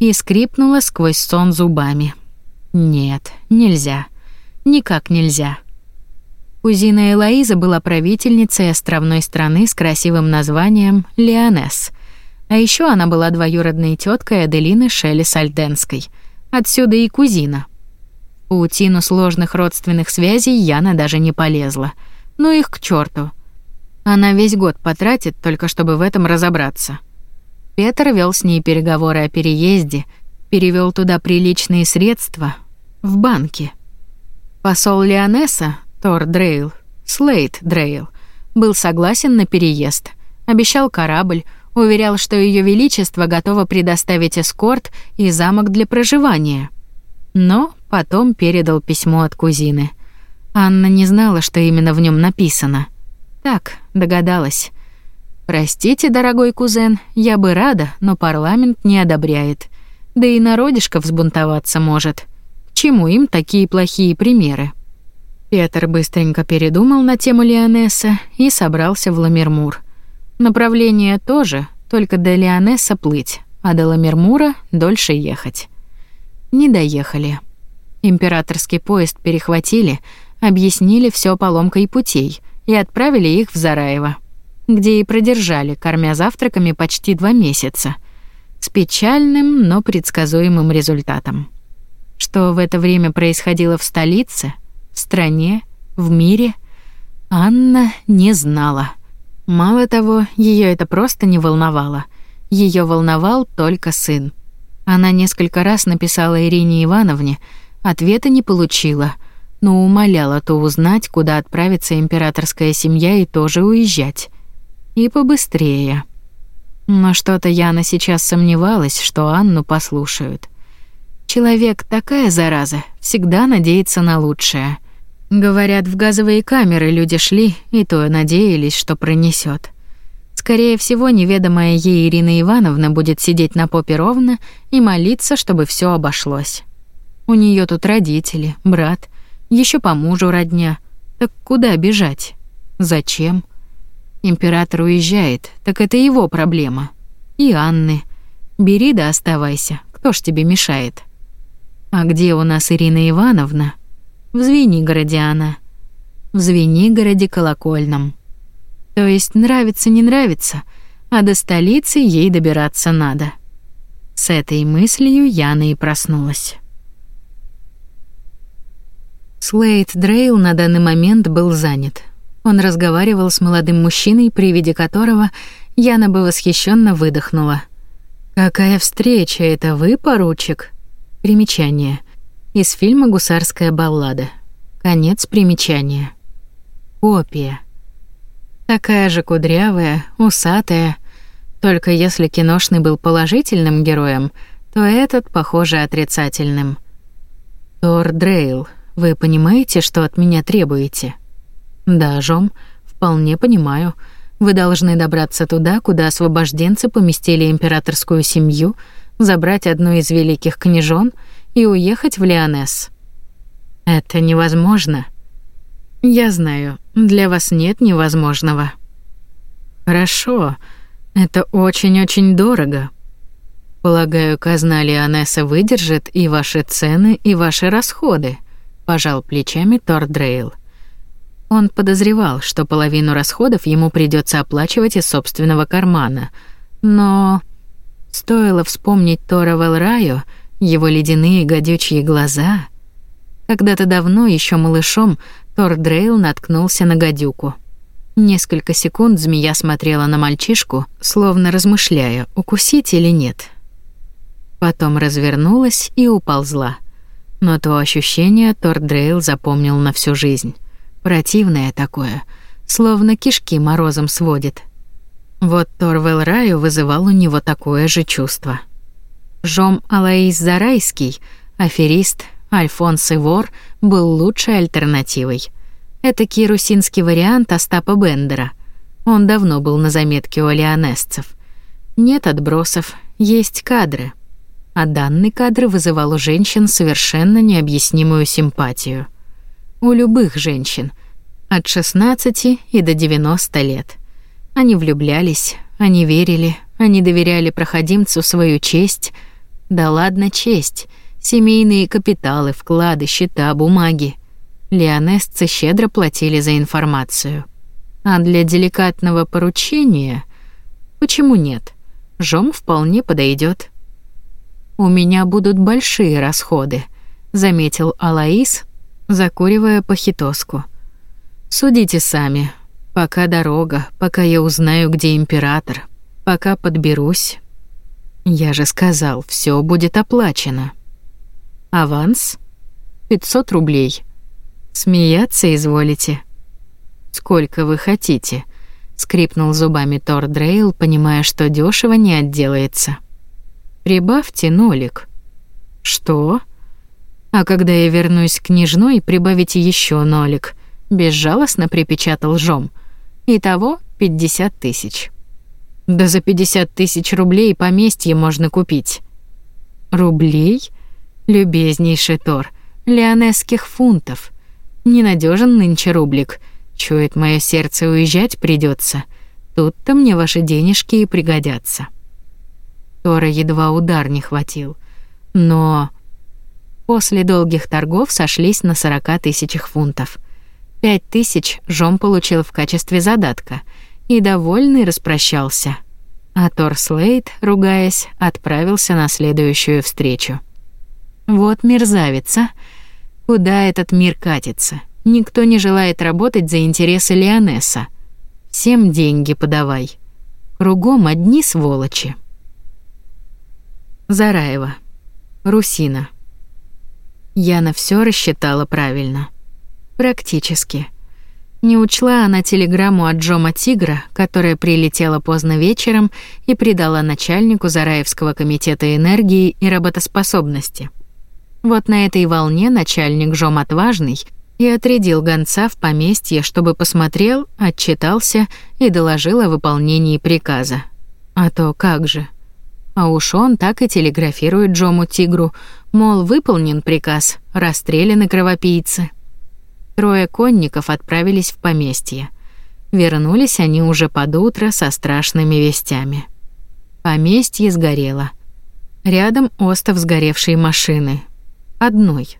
и скрипнула сквозь сон зубами. Нет, нельзя никак нельзя. Кузина Элоиза была правительницей островной страны с красивым названием Леонес, А еще она была двоюродной теткой Аделины Шелли Сальденской. Отсюда и кузина. У Тину сложных родственных связей Яна даже не полезла. Ну их к черту. Она весь год потратит, только чтобы в этом разобраться. Петр вел с ней переговоры о переезде, перевел туда приличные средства в банки. Посол Лионесса, Тор Дрейл, Слейт Дрейл, был согласен на переезд, обещал корабль, уверял, что Ее Величество готово предоставить эскорт и замок для проживания. Но потом передал письмо от кузины. Анна не знала, что именно в нем написано. Так, догадалась. «Простите, дорогой кузен, я бы рада, но парламент не одобряет. Да и народишко взбунтоваться может чему им такие плохие примеры. Петр быстренько передумал на тему Лионесса и собрался в Ламермур. Направление тоже, только до Лионесса плыть, а до Ламермура дольше ехать. Не доехали. Императорский поезд перехватили, объяснили все поломкой путей и отправили их в Зараево, где и продержали, кормя завтраками почти два месяца. С печальным, но предсказуемым результатом что в это время происходило в столице, в стране, в мире, Анна не знала. Мало того, ее это просто не волновало. Ее волновал только сын. Она несколько раз написала Ирине Ивановне, ответа не получила, но умоляла то узнать, куда отправится императорская семья и тоже уезжать. И побыстрее. Но что-то Яна сейчас сомневалась, что Анну послушают. Человек такая зараза, всегда надеется на лучшее. Говорят, в газовые камеры люди шли и то надеялись, что пронесет. Скорее всего, неведомая ей Ирина Ивановна будет сидеть на попе ровно и молиться, чтобы все обошлось. У нее тут родители, брат, еще по мужу родня. Так куда бежать? Зачем? Император уезжает, так это его проблема. И Анны. Бери да оставайся, кто ж тебе мешает?» А где у нас Ирина Ивановна? В Звенигороде она. В Звенигороде колокольном. То есть нравится, не нравится, а до столицы ей добираться надо. С этой мыслью Яна и проснулась. Слейд Дрейл на данный момент был занят. Он разговаривал с молодым мужчиной, при виде которого Яна бы восхищенно выдохнула. «Какая встреча это вы, поручик?» Примечание. Из фильма «Гусарская баллада». Конец примечания. Копия. Такая же кудрявая, усатая. Только если киношный был положительным героем, то этот, похоже, отрицательным. Тор Дрейл, вы понимаете, что от меня требуете? Да, Жом, вполне понимаю. Вы должны добраться туда, куда освобожденцы поместили императорскую семью — забрать одну из великих княжон и уехать в Лионес. Это невозможно. Я знаю, для вас нет невозможного. Хорошо. Это очень-очень дорого. Полагаю, казна Лионеса выдержит и ваши цены, и ваши расходы, пожал плечами Тордрейл. Он подозревал, что половину расходов ему придется оплачивать из собственного кармана, но Стоило вспомнить Тора Велрайо, его ледяные гадючие глаза. Когда-то давно, еще малышом, Тор Дрейл наткнулся на гадюку. Несколько секунд змея смотрела на мальчишку, словно размышляя, укусить или нет. Потом развернулась и уползла. Но то ощущение Тор Дрейл запомнил на всю жизнь. Противное такое, словно кишки морозом сводит. Вот Торвел Раю вызывал у него такое же чувство. Жом Алаис Зарайский, аферист, Альфонс и вор, был лучшей альтернативой. Это кирусинский вариант Остапа Бендера. Он давно был на заметке у леонесцев. Нет отбросов, есть кадры. А данный кадр вызывал у женщин совершенно необъяснимую симпатию. У любых женщин. От 16 и до 90 лет. Они влюблялись, они верили, они доверяли проходимцу свою честь. Да ладно честь, семейные капиталы, вклады, счета, бумаги. Лионесцы щедро платили за информацию. А для деликатного поручения... Почему нет? Жом вполне подойдет. «У меня будут большие расходы», — заметил Алаис, закуривая похитоску. «Судите сами, Пока дорога, пока я узнаю, где император, пока подберусь. Я же сказал, все будет оплачено. Аванс? 500 рублей. Смеяться изволите? Сколько вы хотите? Скрипнул зубами Тор Дрейл, понимая, что дешево не отделается. Прибавьте нолик. Что? А когда я вернусь к княжной, прибавите еще нолик. Безжалостно припечатал Жом. — Итого 50 тысяч. Да за 50 тысяч рублей поместье можно купить. Рублей? Любезнейший Тор, леонесских фунтов. Ненадежен нынче рублик. Чует мое сердце, уезжать придется. Тут-то мне ваши денежки и пригодятся. Тора едва удар не хватил. Но после долгих торгов сошлись на 40 тысячах фунтов — Пять тысяч Жом получил в качестве задатка и довольный распрощался. А Тор Слейд, ругаясь, отправился на следующую встречу. Вот мерзавица. Куда этот мир катится? Никто не желает работать за интересы Лионесса. Всем деньги подавай. Кругом одни сволочи. Зараева. Русина. Яна все рассчитала правильно. Практически. Не учла она телеграмму от Джома Тигра, которая прилетела поздно вечером и передала начальнику Зараевского комитета энергии и работоспособности. Вот на этой волне начальник Джом Отважный и отрядил гонца в поместье, чтобы посмотрел, отчитался и доложил о выполнении приказа. А то как же. А уж он так и телеграфирует Джому Тигру, мол, выполнен приказ, расстреляны кровопийцы. Трое конников отправились в поместье. Вернулись они уже под утро со страшными вестями. Поместье сгорело. Рядом остов сгоревшей машины. Одной.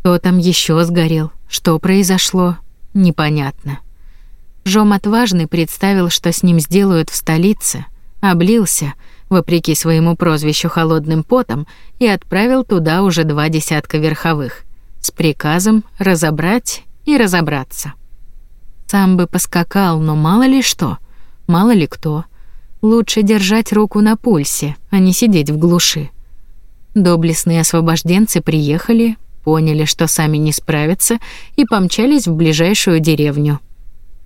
Кто там еще сгорел? Что произошло? Непонятно. Жом отважный представил, что с ним сделают в столице, облился, вопреки своему прозвищу холодным потом, и отправил туда уже два десятка верховых с приказом разобрать и разобраться. Сам бы поскакал, но мало ли что, мало ли кто. Лучше держать руку на пульсе, а не сидеть в глуши. Доблестные освобожденцы приехали, поняли, что сами не справятся, и помчались в ближайшую деревню.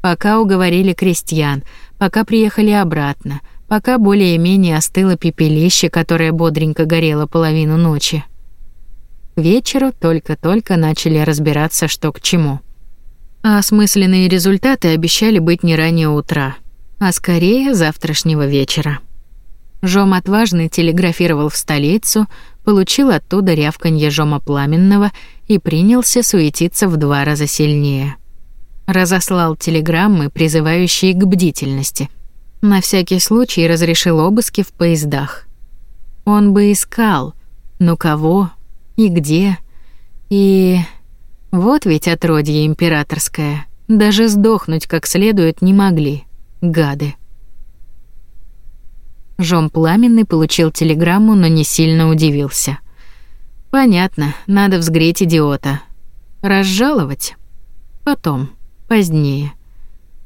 Пока уговорили крестьян, пока приехали обратно, пока более-менее остыло пепелище, которое бодренько горело половину ночи. Вечеру только-только начали разбираться, что к чему. А осмысленные результаты обещали быть не ранее утра, а скорее завтрашнего вечера. Жом отважный телеграфировал в столицу, получил оттуда рявканье Жома Пламенного и принялся суетиться в два раза сильнее. Разослал телеграммы, призывающие к бдительности. На всякий случай разрешил обыски в поездах. Он бы искал, но кого, и где. И вот ведь отродье императорское, даже сдохнуть как следует не могли, гады. Жом Пламенный получил телеграмму, но не сильно удивился. Понятно, надо взгреть идиота. Разжаловать? Потом, позднее.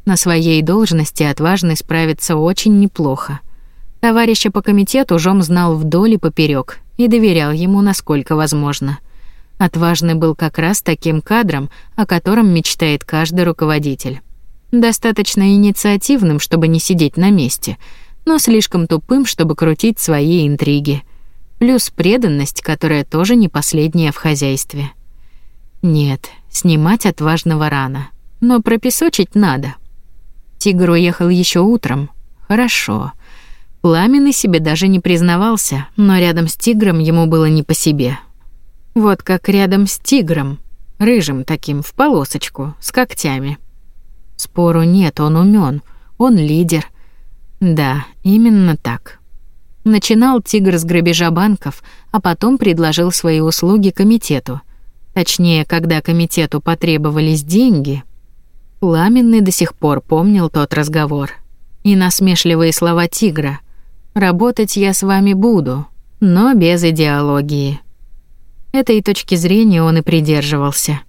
На своей должности отважный справится очень неплохо. Товарища по комитету Жом знал вдоль и поперек и доверял ему насколько возможно. Отважный был как раз таким кадром, о котором мечтает каждый руководитель. Достаточно инициативным, чтобы не сидеть на месте, но слишком тупым, чтобы крутить свои интриги. Плюс преданность, которая тоже не последняя в хозяйстве. Нет, снимать отважного рано, но пропесочить надо. Тигр уехал еще утром. Хорошо. Пламенный себе даже не признавался, но рядом с тигром ему было не по себе. Вот как рядом с тигром, рыжим таким, в полосочку, с когтями. Спору нет, он умен, он лидер. Да, именно так. Начинал тигр с грабежа банков, а потом предложил свои услуги комитету. Точнее, когда комитету потребовались деньги, Ламинный до сих пор помнил тот разговор. И насмешливые слова тигра — Работать я с вами буду, но без идеологии. Этой точки зрения он и придерживался.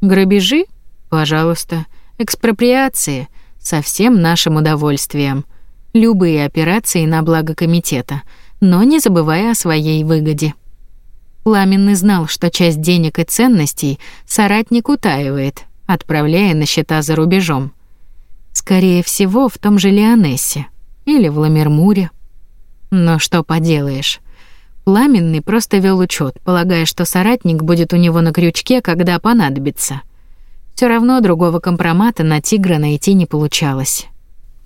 Грабежи? Пожалуйста. Экспроприации? Со всем нашим удовольствием. Любые операции на благо комитета, но не забывая о своей выгоде. Пламенный знал, что часть денег и ценностей соратник утаивает, отправляя на счета за рубежом. Скорее всего, в том же Лионессе или в Ламермуре. Но что поделаешь. Пламенный просто вел учет, полагая, что соратник будет у него на крючке, когда понадобится. Все равно другого компромата на тигра найти не получалось.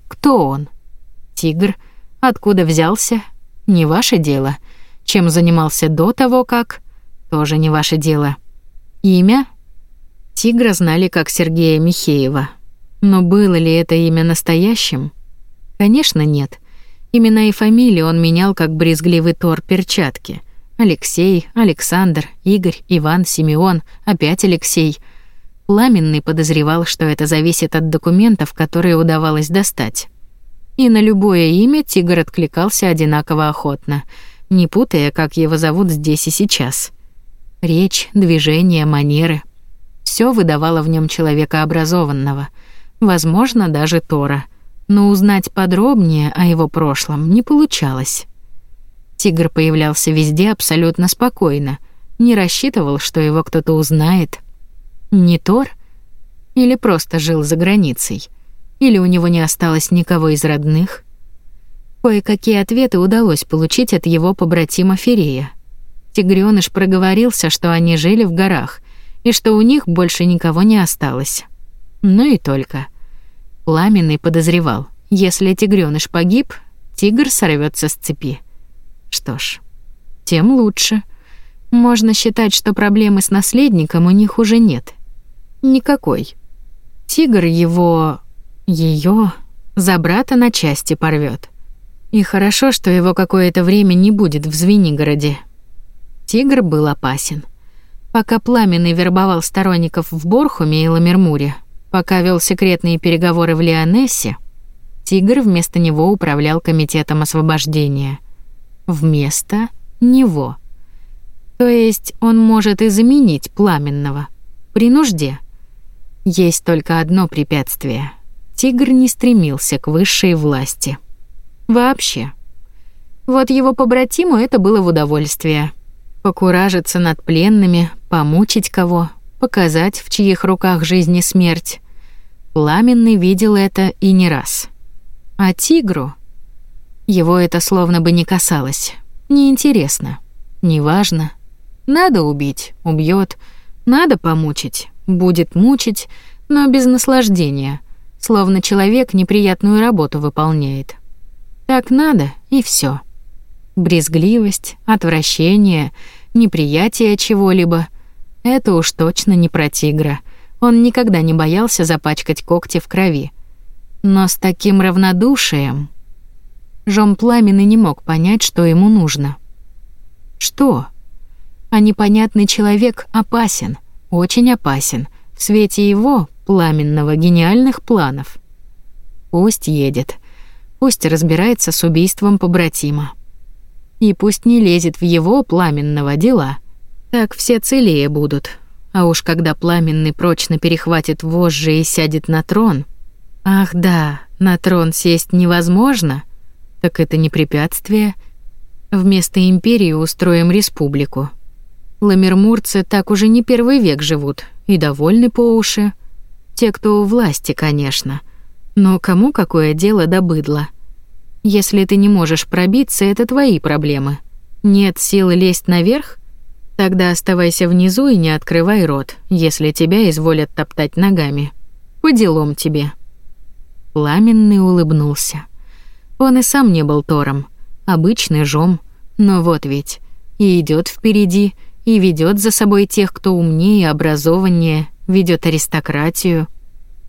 Кто он? Тигр? Откуда взялся? Не ваше дело. Чем занимался до того, как? Тоже не ваше дело. Имя? Тигра знали как Сергея Михеева. Но было ли это имя настоящим? Конечно, нет. Имена и фамилии он менял, как брезгливый тор перчатки. Алексей, Александр, Игорь, Иван, Симеон, опять Алексей. Пламенный подозревал, что это зависит от документов, которые удавалось достать. И на любое имя тигр откликался одинаково охотно, не путая, как его зовут здесь и сейчас. Речь, движения, манеры — все выдавало в нем человека образованного, возможно, даже Тора — но узнать подробнее о его прошлом не получалось. Тигр появлялся везде абсолютно спокойно, не рассчитывал, что его кто-то узнает. Не Тор? Или просто жил за границей? Или у него не осталось никого из родных? Кое-какие ответы удалось получить от его побратима Ферея. Тигрёныш проговорился, что они жили в горах и что у них больше никого не осталось. Ну и только. Пламенный подозревал, если тигрёныш погиб, тигр сорвется с цепи. Что ж, тем лучше. Можно считать, что проблемы с наследником у них уже нет. Никакой. Тигр его... ее за брата на части порвет. И хорошо, что его какое-то время не будет в Звенигороде. Тигр был опасен. Пока Пламенный вербовал сторонников в Борхуме и Ламермуре, Пока вел секретные переговоры в Лионессе, Тигр вместо него управлял комитетом освобождения. Вместо него. То есть он может изменить Пламенного. При нужде. Есть только одно препятствие. Тигр не стремился к высшей власти. Вообще. Вот его побратиму это было в удовольствие. Покуражиться над пленными, помучить кого, показать, в чьих руках жизнь и смерть. Пламенный видел это и не раз. А тигру... Его это словно бы не касалось. Неинтересно. Неважно. Надо убить — убьет. Надо помучить — будет мучить, но без наслаждения. Словно человек неприятную работу выполняет. Так надо, и все. Брезгливость, отвращение, неприятие чего-либо — это уж точно не про тигра. Он никогда не боялся запачкать когти в крови. Но с таким равнодушием... Жом Пламен не мог понять, что ему нужно. Что? А непонятный человек опасен, очень опасен, в свете его, пламенного, гениальных планов. Пусть едет. Пусть разбирается с убийством побратима. И пусть не лезет в его пламенного дела — так все целее будут. А уж когда пламенный прочно перехватит вожжи и сядет на трон... Ах да, на трон сесть невозможно. Так это не препятствие. Вместо империи устроим республику. Ламермурцы так уже не первый век живут и довольны по уши. Те, кто у власти, конечно. Но кому какое дело до быдла? Если ты не можешь пробиться, это твои проблемы. Нет силы лезть наверх, Тогда оставайся внизу и не открывай рот, если тебя изволят топтать ногами. По делам тебе». Пламенный улыбнулся. Он и сам не был Тором, обычный жом, но вот ведь и идет впереди, и ведет за собой тех, кто умнее, и образованнее, ведет аристократию.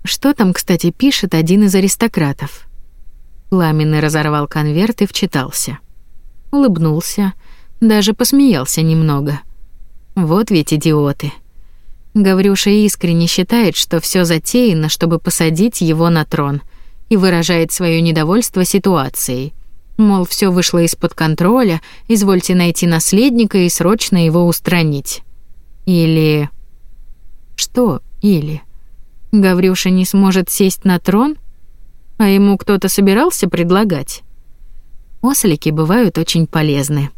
Что там, кстати, пишет один из аристократов? Пламенный разорвал конверт и вчитался. Улыбнулся, даже посмеялся немного — вот ведь идиоты. Гаврюша искренне считает, что все затеяно, чтобы посадить его на трон, и выражает свое недовольство ситуацией. Мол, все вышло из-под контроля, извольте найти наследника и срочно его устранить. Или... Что «или»? Гаврюша не сможет сесть на трон? А ему кто-то собирался предлагать? Ослики бывают очень полезные.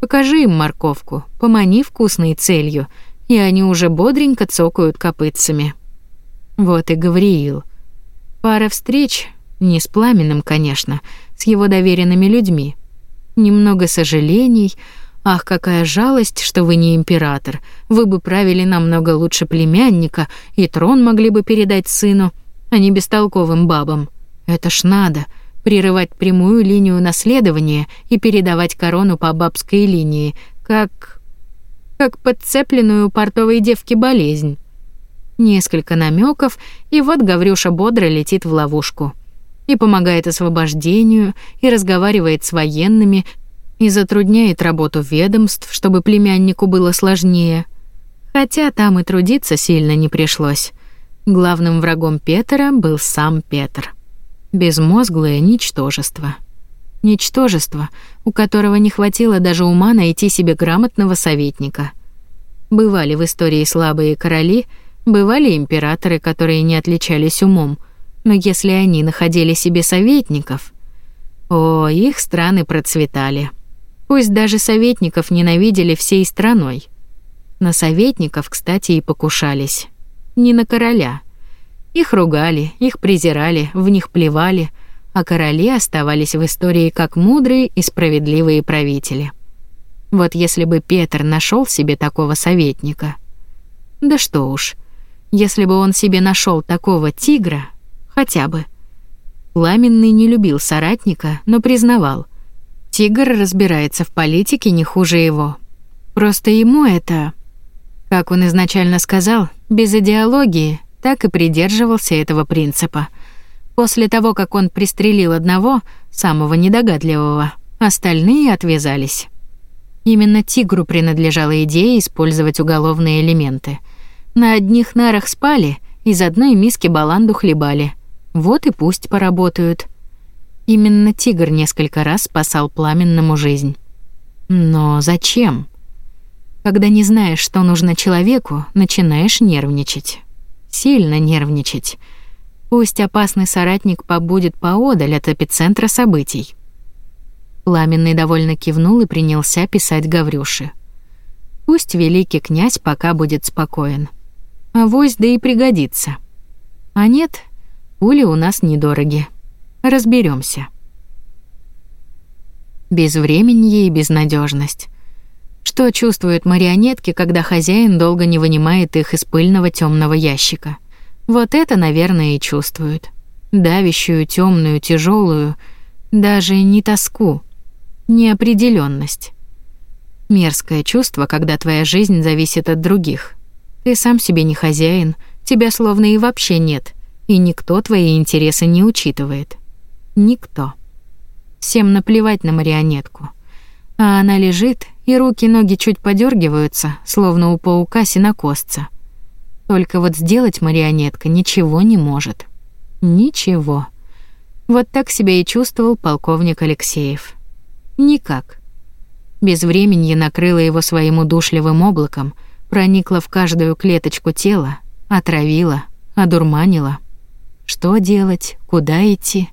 Покажи им морковку, помани вкусной целью, и они уже бодренько цокают копытцами. Вот и Гавриил. Пара встреч, не с пламенным, конечно, с его доверенными людьми. Немного сожалений. Ах, какая жалость, что вы не император. Вы бы правили намного лучше племянника, и трон могли бы передать сыну, а не бестолковым бабам. Это ж надо — прерывать прямую линию наследования и передавать корону по бабской линии, как... как подцепленную портовой девке болезнь. Несколько намеков, и вот Гаврюша бодро летит в ловушку. И помогает освобождению, и разговаривает с военными, и затрудняет работу ведомств, чтобы племяннику было сложнее. Хотя там и трудиться сильно не пришлось. Главным врагом Петра был сам Петр. Безмозглое ничтожество. Ничтожество, у которого не хватило даже ума найти себе грамотного советника. Бывали в истории слабые короли, бывали императоры, которые не отличались умом, но если они находили себе советников... О, их страны процветали. Пусть даже советников ненавидели всей страной. На советников, кстати, и покушались. Не на короля — их ругали, их презирали, в них плевали, а короли оставались в истории как мудрые и справедливые правители. Вот если бы Петр нашел себе такого советника. Да что уж. Если бы он себе нашел такого тигра, хотя бы. Ламинный не любил соратника, но признавал: тигр разбирается в политике не хуже его. Просто ему это, как он изначально сказал, без идеологии так и придерживался этого принципа. После того, как он пристрелил одного, самого недогадливого, остальные отвязались. Именно тигру принадлежала идея использовать уголовные элементы. На одних нарах спали, из одной миски баланду хлебали. Вот и пусть поработают. Именно тигр несколько раз спасал пламенному жизнь. Но зачем? Когда не знаешь, что нужно человеку, начинаешь нервничать сильно нервничать. Пусть опасный соратник побудет поодаль от эпицентра событий. Пламенный довольно кивнул и принялся писать Гаврюше. Пусть великий князь пока будет спокоен. А вось да и пригодится. А нет, пули у нас недороги. Разберемся. Безвременье и безнадежность. Что чувствуют марионетки, когда хозяин долго не вынимает их из пыльного темного ящика? Вот это, наверное, и чувствуют. Давящую, темную, тяжелую, даже не тоску, неопределенность. Мерзкое чувство, когда твоя жизнь зависит от других. Ты сам себе не хозяин, тебя словно и вообще нет, и никто твои интересы не учитывает. Никто. Всем наплевать на марионетку. А она лежит и руки-ноги чуть подергиваются, словно у паука-синокосца. Только вот сделать марионетка ничего не может. Ничего. Вот так себя и чувствовал полковник Алексеев. Никак. Без времени накрыло его своим удушливым облаком, проникло в каждую клеточку тела, отравило, одурманило. Что делать, куда идти,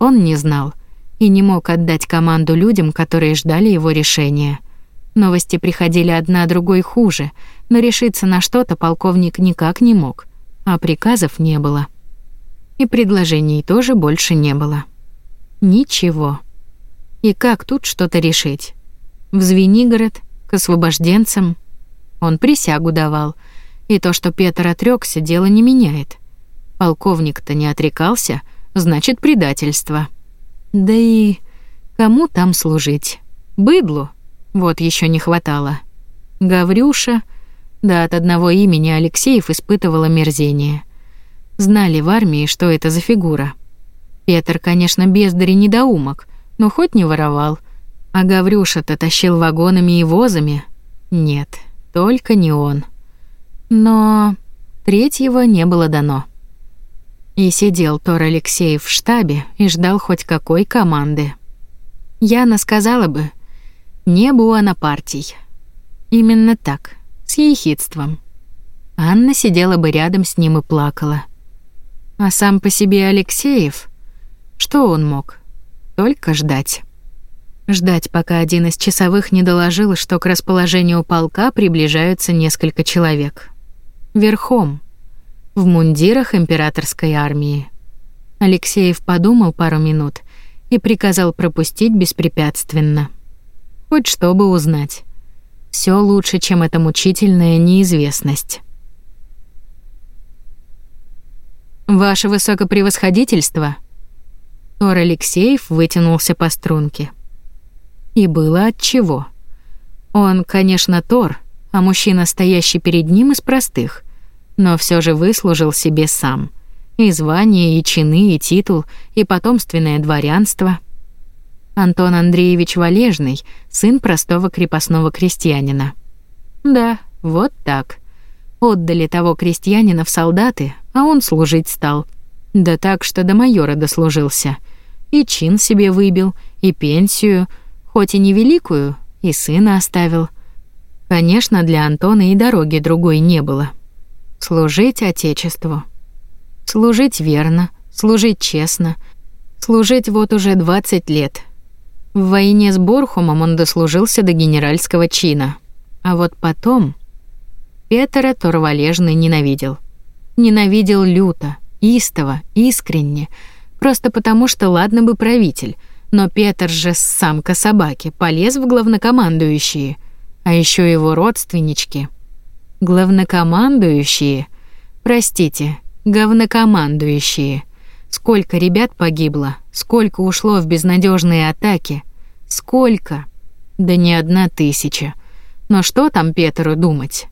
он не знал и не мог отдать команду людям, которые ждали его решения — Новости приходили одна другой хуже, но решиться на что-то полковник никак не мог, а приказов не было. И предложений тоже больше не было. Ничего. И как тут что-то решить? В Звенигород, к освобожденцам. Он присягу давал. И то, что Петр отрёкся, дело не меняет. Полковник-то не отрекался, значит, предательство. Да и кому там служить? Быдлу? Вот еще не хватало. Гаврюша... Да, от одного имени Алексеев испытывала мерзение. Знали в армии, что это за фигура. Петр, конечно, бездарь и недоумок, но хоть не воровал. А Гаврюша-то тащил вагонами и возами. Нет, только не он. Но третьего не было дано. И сидел Тор Алексеев в штабе и ждал хоть какой команды. Яна сказала бы, не было на партий. Именно так, с ехидством. Анна сидела бы рядом с ним и плакала. А сам по себе Алексеев, что он мог? Только ждать. Ждать, пока один из часовых не доложил, что к расположению полка приближаются несколько человек. Верхом. В мундирах императорской армии. Алексеев подумал пару минут и приказал пропустить беспрепятственно хоть чтобы узнать. Все лучше, чем эта мучительная неизвестность. Ваше высокопревосходительство, Тор Алексеев вытянулся по струнке. И было от чего. Он, конечно, Тор, а мужчина, стоящий перед ним из простых, но все же выслужил себе сам. И звание, и чины, и титул, и потомственное дворянство — Антон Андреевич Валежный, сын простого крепостного крестьянина. Да, вот так. Отдали того крестьянина в солдаты, а он служить стал. Да так, что до майора дослужился. И чин себе выбил, и пенсию, хоть и невеликую, и сына оставил. Конечно, для Антона и дороги другой не было. Служить отечеству. Служить верно, служить честно, служить вот уже 20 лет. В войне с Борхумом он дослужился до генеральского чина. А вот потом Петра Торвалежный ненавидел. Ненавидел люто, истово, искренне, просто потому что ладно бы правитель, но Петр же самка собаки полез в главнокомандующие, а еще его родственнички. Главнокомандующие? Простите, говнокомандующие — Сколько ребят погибло, сколько ушло в безнадежные атаки, сколько? Да не одна тысяча. Но что там Петеру думать?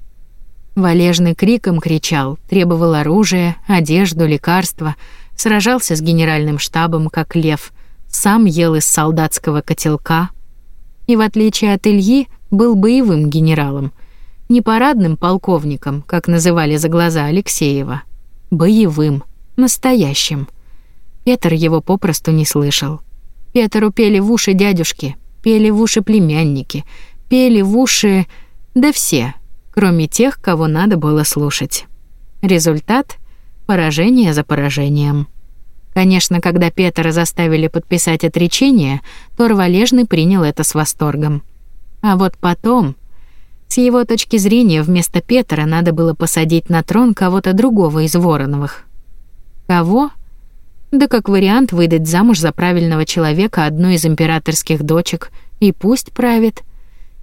Валежный криком кричал, требовал оружия, одежду, лекарства, сражался с генеральным штабом, как лев, сам ел из солдатского котелка. И в отличие от Ильи, был боевым генералом, не парадным полковником, как называли за глаза Алексеева, боевым, настоящим. Петр его попросту не слышал. Петру пели в уши дядюшки, пели в уши племянники, пели в уши... да все, кроме тех, кого надо было слушать. Результат — поражение за поражением. Конечно, когда Петра заставили подписать отречение, то Рвалежный принял это с восторгом. А вот потом... С его точки зрения, вместо Петра надо было посадить на трон кого-то другого из Вороновых. Кого? да как вариант выдать замуж за правильного человека одну из императорских дочек, и пусть правит.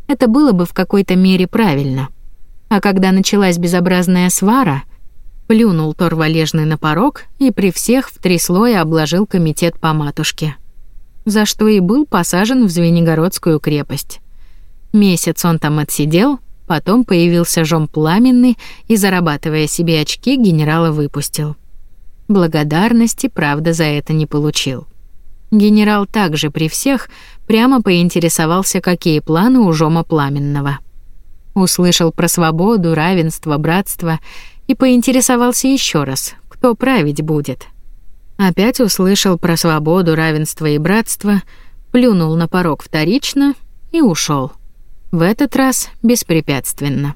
Это было бы в какой-то мере правильно. А когда началась безобразная свара, плюнул Торвалежный на порог и при всех в три слоя обложил комитет по матушке. За что и был посажен в Звенигородскую крепость. Месяц он там отсидел, потом появился Жом Пламенный и, зарабатывая себе очки, генерала выпустил. Благодарности, правда, за это не получил. Генерал также при всех прямо поинтересовался, какие планы у Жома Пламенного. Услышал про свободу, равенство, братство и поинтересовался еще раз, кто править будет. Опять услышал про свободу, равенство и братство, плюнул на порог вторично и ушел. В этот раз беспрепятственно.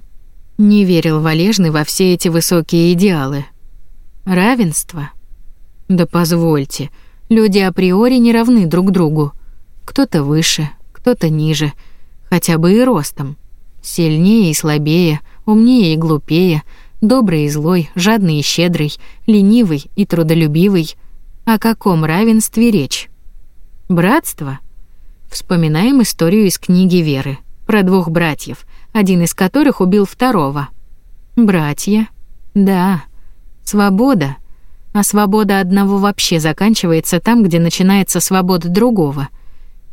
Не верил Валежный во все эти высокие идеалы, Равенство? Да позвольте, люди априори не равны друг другу. Кто-то выше, кто-то ниже, хотя бы и ростом. Сильнее и слабее, умнее и глупее, добрый и злой, жадный и щедрый, ленивый и трудолюбивый. О каком равенстве речь? Братство? Вспоминаем историю из книги Веры про двух братьев, один из которых убил второго. Братья? Да, Свобода, а свобода одного вообще заканчивается там, где начинается свобода другого.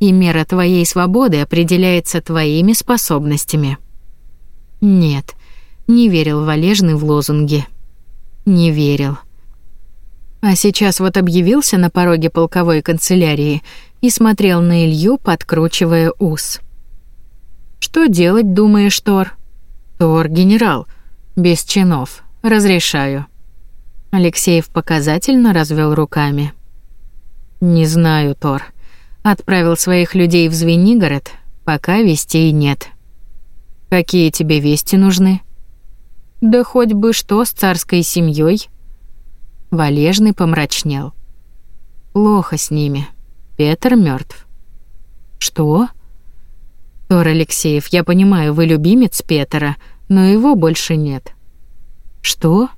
И мера твоей свободы определяется твоими способностями. Нет, не верил Валежный в лозунги. Не верил. А сейчас вот объявился на пороге полковой канцелярии и смотрел на Илью, подкручивая ус. «Что делать, думаешь, Тор?» «Тор, генерал. Без чинов. Разрешаю». Алексеев показательно развел руками. Не знаю, Тор. Отправил своих людей в Звенигород, пока вестей нет. Какие тебе вести нужны? Да хоть бы что с царской семьей. Валежный помрачнел. Плохо с ними. Петр мертв. Что? Тор Алексеев, я понимаю, вы любимец Петра, но его больше нет. Что?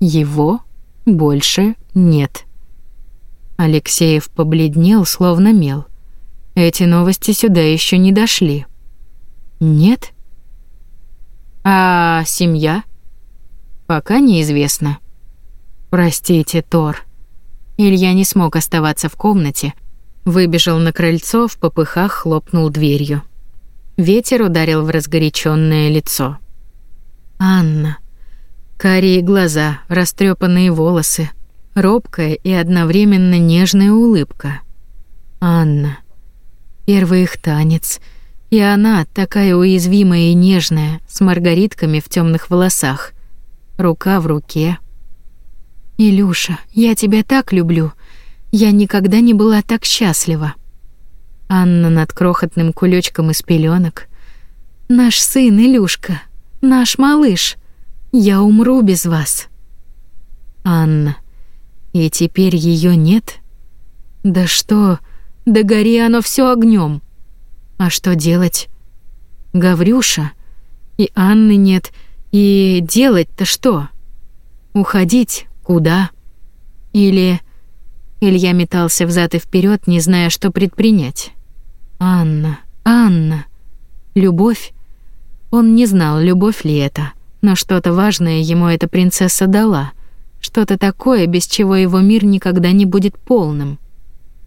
Его больше нет. Алексеев побледнел, словно мел. Эти новости сюда еще не дошли. Нет? А семья? Пока неизвестно. Простите, Тор. Илья не смог оставаться в комнате, выбежал на крыльцо, в попыхах хлопнул дверью. Ветер ударил в разгоряченное лицо. Анна. Карие глаза, растрепанные волосы, робкая и одновременно нежная улыбка. Анна. Первый их танец. И она, такая уязвимая и нежная, с маргаритками в темных волосах. Рука в руке. «Илюша, я тебя так люблю. Я никогда не была так счастлива». Анна над крохотным кулечком из пеленок. «Наш сын, Илюшка. Наш малыш». Я умру без вас. Анна. И теперь ее нет? Да что? Да гори оно все огнем. А что делать? Гаврюша. И Анны нет. И делать-то что? Уходить? Куда? Или... Илья метался взад и вперед, не зная, что предпринять. «Анна, Анна, любовь». Он не знал, любовь ли это но что-то важное ему эта принцесса дала, что-то такое, без чего его мир никогда не будет полным.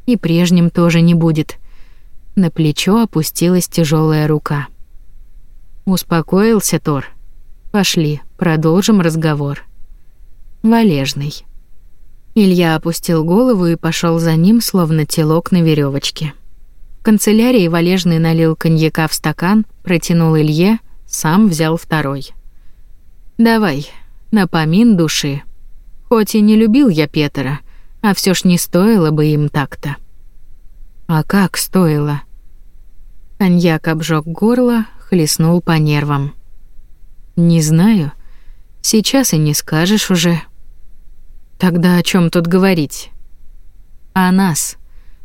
И прежним тоже не будет. На плечо опустилась тяжелая рука. Успокоился Тор. Пошли, продолжим разговор. Валежный. Илья опустил голову и пошел за ним, словно телок на веревочке. В канцелярии Валежный налил коньяка в стакан, протянул Илье, сам взял второй. Давай, напомин души. Хоть и не любил я Петра, а все ж не стоило бы им так-то. А как стоило? Коньяк обжег горло, хлестнул по нервам. Не знаю. Сейчас и не скажешь уже. Тогда о чем тут говорить? О нас.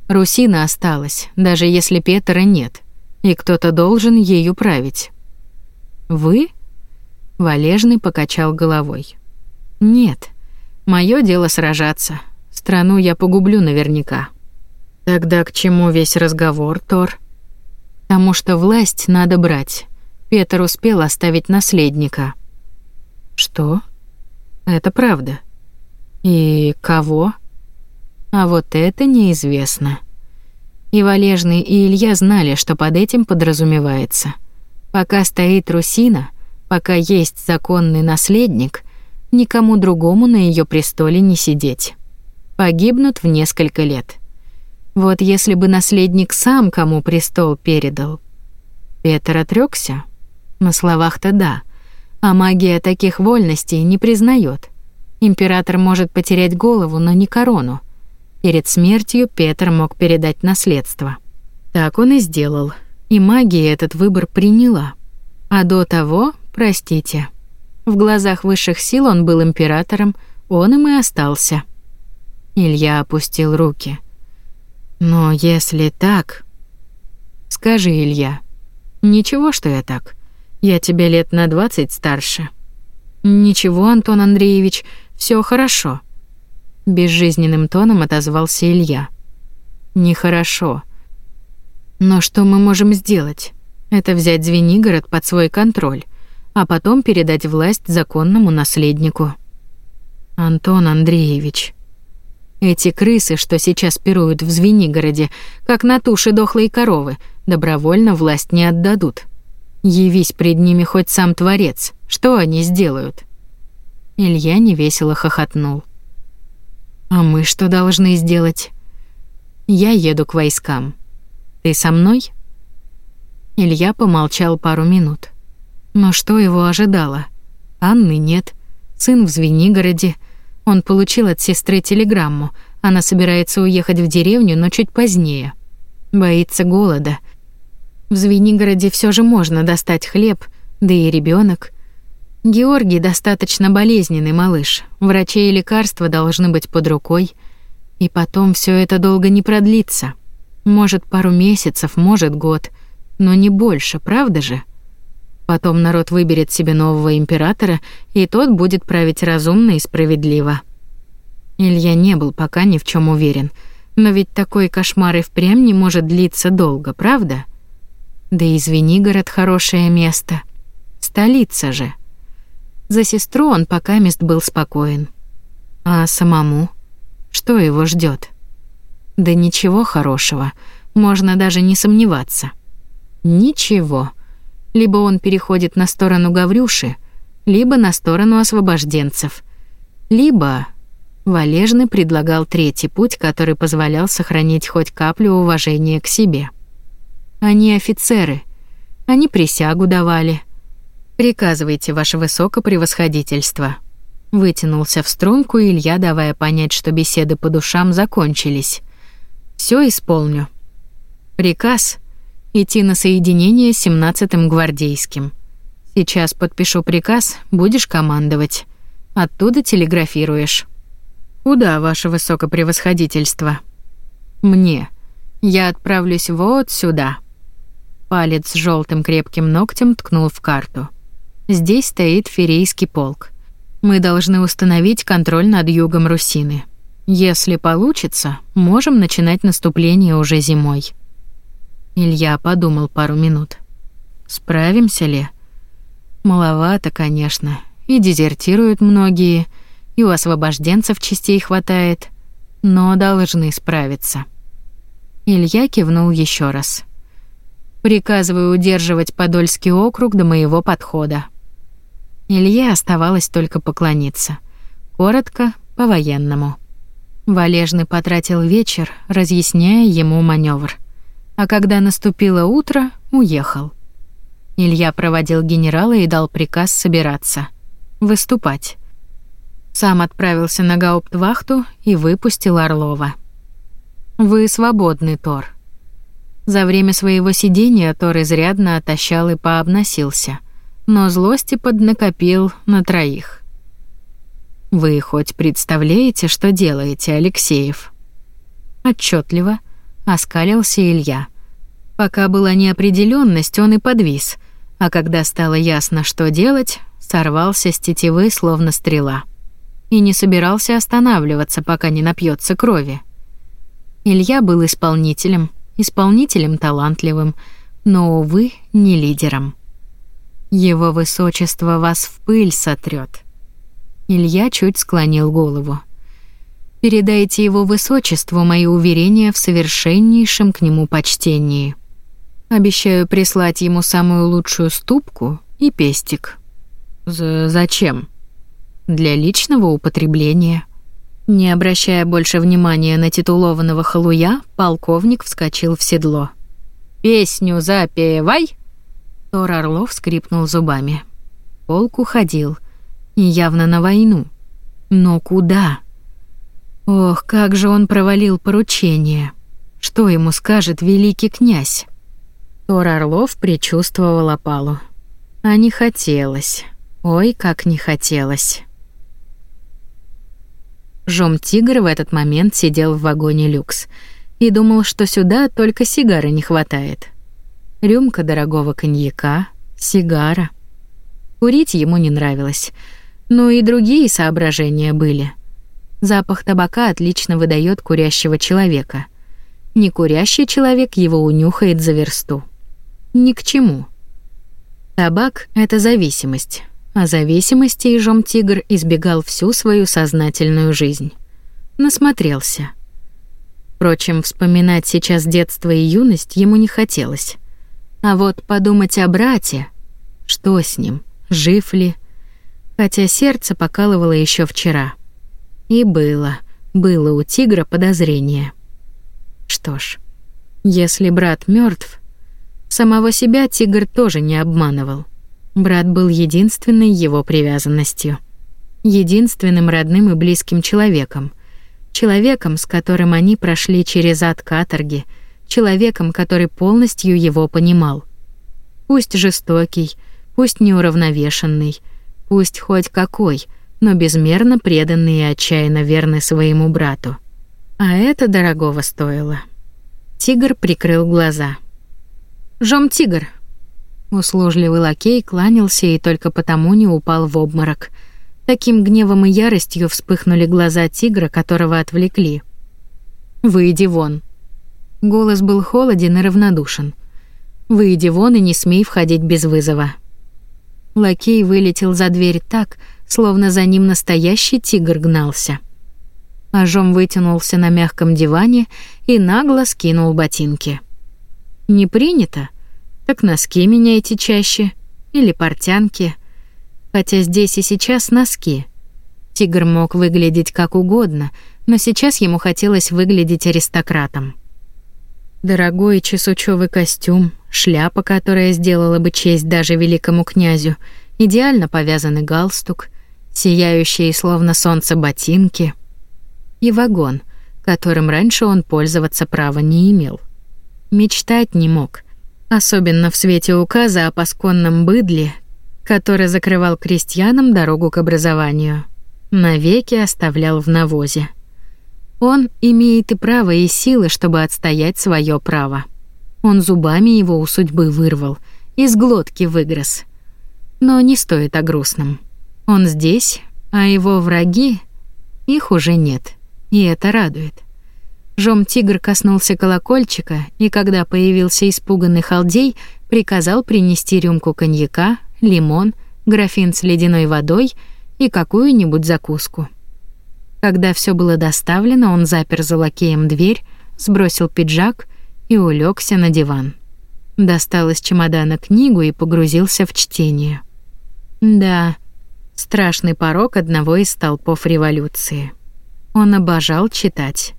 Русина осталась, даже если Петра нет, и кто-то должен ею править. Вы? Валежный покачал головой. Нет. мое дело сражаться. Страну я погублю наверняка. Тогда к чему весь разговор, Тор? Потому что власть надо брать. Петр успел оставить наследника. Что? Это правда. И кого? А вот это неизвестно. И Валежный, и Илья знали, что под этим подразумевается. Пока стоит Русина, Пока есть законный наследник, никому другому на ее престоле не сидеть. Погибнут в несколько лет. Вот если бы наследник сам кому престол передал. Петр отрёкся? На словах-то да. А магия таких вольностей не признает. Император может потерять голову, но не корону. Перед смертью Петр мог передать наследство. Так он и сделал. И магия этот выбор приняла. А до того Простите. В глазах высших сил он был императором, он им и остался. Илья опустил руки. Но если так, скажи, Илья, ничего, что я так. Я тебе лет на двадцать старше. Ничего, Антон Андреевич, все хорошо. Безжизненным тоном отозвался Илья. Нехорошо. Но что мы можем сделать? Это взять Звенигород под свой контроль а потом передать власть законному наследнику. Антон Андреевич. Эти крысы, что сейчас пируют в Звенигороде, как на туши дохлые коровы, добровольно власть не отдадут. Явись пред ними хоть сам Творец, что они сделают? Илья невесело хохотнул. А мы что должны сделать? Я еду к войскам. Ты со мной? Илья помолчал пару минут. Но что его ожидало? Анны нет. Сын в Звенигороде. Он получил от сестры телеграмму. Она собирается уехать в деревню, но чуть позднее. Боится голода. В Звенигороде все же можно достать хлеб, да и ребенок. Георгий достаточно болезненный малыш. Врачи и лекарства должны быть под рукой. И потом все это долго не продлится. Может, пару месяцев, может, год, но не больше, правда же? Потом народ выберет себе нового императора, и тот будет править разумно и справедливо. Илья не был пока ни в чем уверен. Но ведь такой кошмар и впрямь не может длиться долго, правда? Да извини, город хорошее место. Столица же. За сестру он пока мест был спокоен. А самому? Что его ждет? Да ничего хорошего, можно даже не сомневаться. Ничего. Либо он переходит на сторону Гаврюши, либо на сторону освобожденцев. Либо Валежный предлагал третий путь, который позволял сохранить хоть каплю уважения к себе. Они офицеры. Они присягу давали. Приказывайте, ваше высокопревосходительство. Вытянулся в струнку Илья, давая понять, что беседы по душам закончились. Все исполню. Приказ — идти на соединение с 17-м гвардейским. Сейчас подпишу приказ, будешь командовать. Оттуда телеграфируешь. Куда, ваше высокопревосходительство? Мне. Я отправлюсь вот сюда. Палец с желтым крепким ногтем ткнул в карту. Здесь стоит ферейский полк. Мы должны установить контроль над югом Русины. Если получится, можем начинать наступление уже зимой. Илья подумал пару минут. Справимся ли? Маловато, конечно. И дезертируют многие, и у освобожденцев частей хватает, но должны справиться. Илья кивнул еще раз. Приказываю удерживать Подольский округ до моего подхода. Илье оставалось только поклониться. Коротко, по-военному. Валежный потратил вечер, разъясняя ему маневр а когда наступило утро, уехал. Илья проводил генерала и дал приказ собираться. Выступать. Сам отправился на гауптвахту и выпустил Орлова. «Вы свободны, Тор». За время своего сидения Тор изрядно отощал и пообносился, но злости поднакопил на троих. «Вы хоть представляете, что делаете, Алексеев?» Отчетливо, оскалился Илья. Пока была неопределенность, он и подвис, а когда стало ясно, что делать, сорвался с тетивы, словно стрела. И не собирался останавливаться, пока не напьется крови. Илья был исполнителем, исполнителем талантливым, но, увы, не лидером. Его высочество вас в пыль сотрет. Илья чуть склонил голову. Передайте его высочеству мои уверения в совершеннейшем к нему почтении. Обещаю прислать ему самую лучшую ступку и пестик. З зачем? Для личного употребления. Не обращая больше внимания на титулованного халуя, полковник вскочил в седло. «Песню запевай!» Тор Орлов скрипнул зубами. Полк уходил. Явно на войну. Но куда? Ох, как же он провалил поручение. Что ему скажет великий князь? Тор Орлов предчувствовал опалу. А не хотелось. Ой, как не хотелось. Жом-тигр в этот момент сидел в вагоне люкс и думал, что сюда только сигары не хватает. Рюмка дорогого коньяка, сигара. Курить ему не нравилось, но и другие соображения были — Запах табака отлично выдает курящего человека. Некурящий человек его унюхает за версту. Ни к чему. Табак — это зависимость. А зависимости ежом тигр избегал всю свою сознательную жизнь. Насмотрелся. Впрочем, вспоминать сейчас детство и юность ему не хотелось. А вот подумать о брате, что с ним, жив ли, хотя сердце покалывало еще вчера. И было, было у тигра подозрение. Что ж, если брат мертв, самого себя тигр тоже не обманывал. Брат был единственной его привязанностью, единственным родным и близким человеком, человеком, с которым они прошли через ад каторги, человеком, который полностью его понимал. Пусть жестокий, пусть неуравновешенный, пусть хоть какой — но безмерно преданный и отчаянно верный своему брату. А это дорогого стоило. Тигр прикрыл глаза. «Жом, тигр!» Услужливый лакей кланялся и только потому не упал в обморок. Таким гневом и яростью вспыхнули глаза тигра, которого отвлекли. «Выйди вон!» Голос был холоден и равнодушен. «Выйди вон и не смей входить без вызова!» Лакей вылетел за дверь так, что словно за ним настоящий тигр гнался. Ажом вытянулся на мягком диване и нагло скинул ботинки. Не принято. Так носки меняйте чаще или портянки. Хотя здесь и сейчас носки. Тигр мог выглядеть как угодно, но сейчас ему хотелось выглядеть аристократом. Дорогой чесучёвый костюм, шляпа, которая сделала бы честь даже великому князю, идеально повязанный галстук — сияющие словно солнце ботинки и вагон, которым раньше он пользоваться права не имел. Мечтать не мог, особенно в свете указа о посконном быдле, который закрывал крестьянам дорогу к образованию, навеки оставлял в навозе. Он имеет и право, и силы, чтобы отстоять свое право. Он зубами его у судьбы вырвал, из глотки выгрыз. Но не стоит о грустном. Он здесь, а его враги... Их уже нет, и это радует. Жом-тигр коснулся колокольчика, и когда появился испуганный халдей, приказал принести рюмку коньяка, лимон, графин с ледяной водой и какую-нибудь закуску. Когда все было доставлено, он запер за лакеем дверь, сбросил пиджак и улегся на диван. Достал из чемодана книгу и погрузился в чтение. Да, страшный порог одного из толпов революции. Он обожал читать.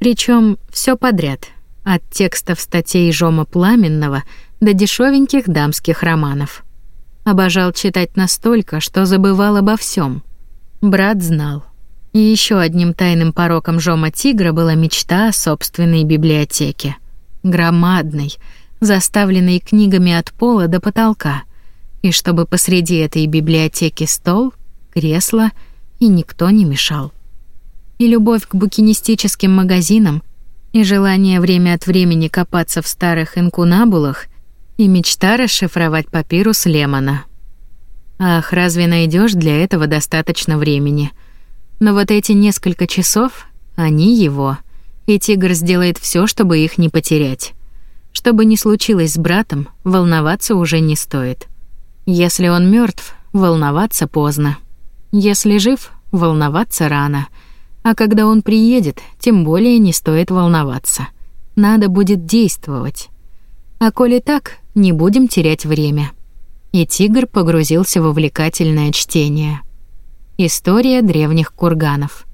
причем все подряд, от текстов статей Жома Пламенного до дешевеньких дамских романов. Обожал читать настолько, что забывал обо всем. Брат знал. И еще одним тайным пороком Жома Тигра была мечта о собственной библиотеке. Громадной, заставленной книгами от пола до потолка — и чтобы посреди этой библиотеки стол, кресло и никто не мешал. И любовь к букинистическим магазинам, и желание время от времени копаться в старых инкунабулах, и мечта расшифровать папирус Лемона. Ах, разве найдешь для этого достаточно времени? Но вот эти несколько часов, они его, и тигр сделает все, чтобы их не потерять. Что бы ни случилось с братом, волноваться уже не стоит. Если он мертв, волноваться поздно. Если жив, волноваться рано. А когда он приедет, тем более не стоит волноваться. Надо будет действовать. А коли так, не будем терять время. И тигр погрузился в увлекательное чтение. История древних курганов.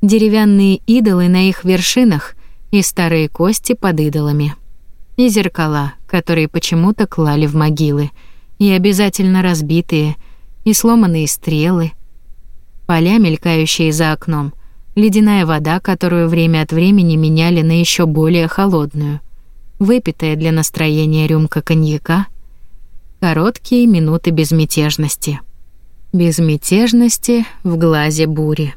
Деревянные идолы на их вершинах и старые кости под идолами. И зеркала, которые почему-то клали в могилы — и обязательно разбитые, и сломанные стрелы, поля, мелькающие за окном, ледяная вода, которую время от времени меняли на еще более холодную, выпитая для настроения рюмка коньяка, короткие минуты безмятежности. Безмятежности в глазе бури.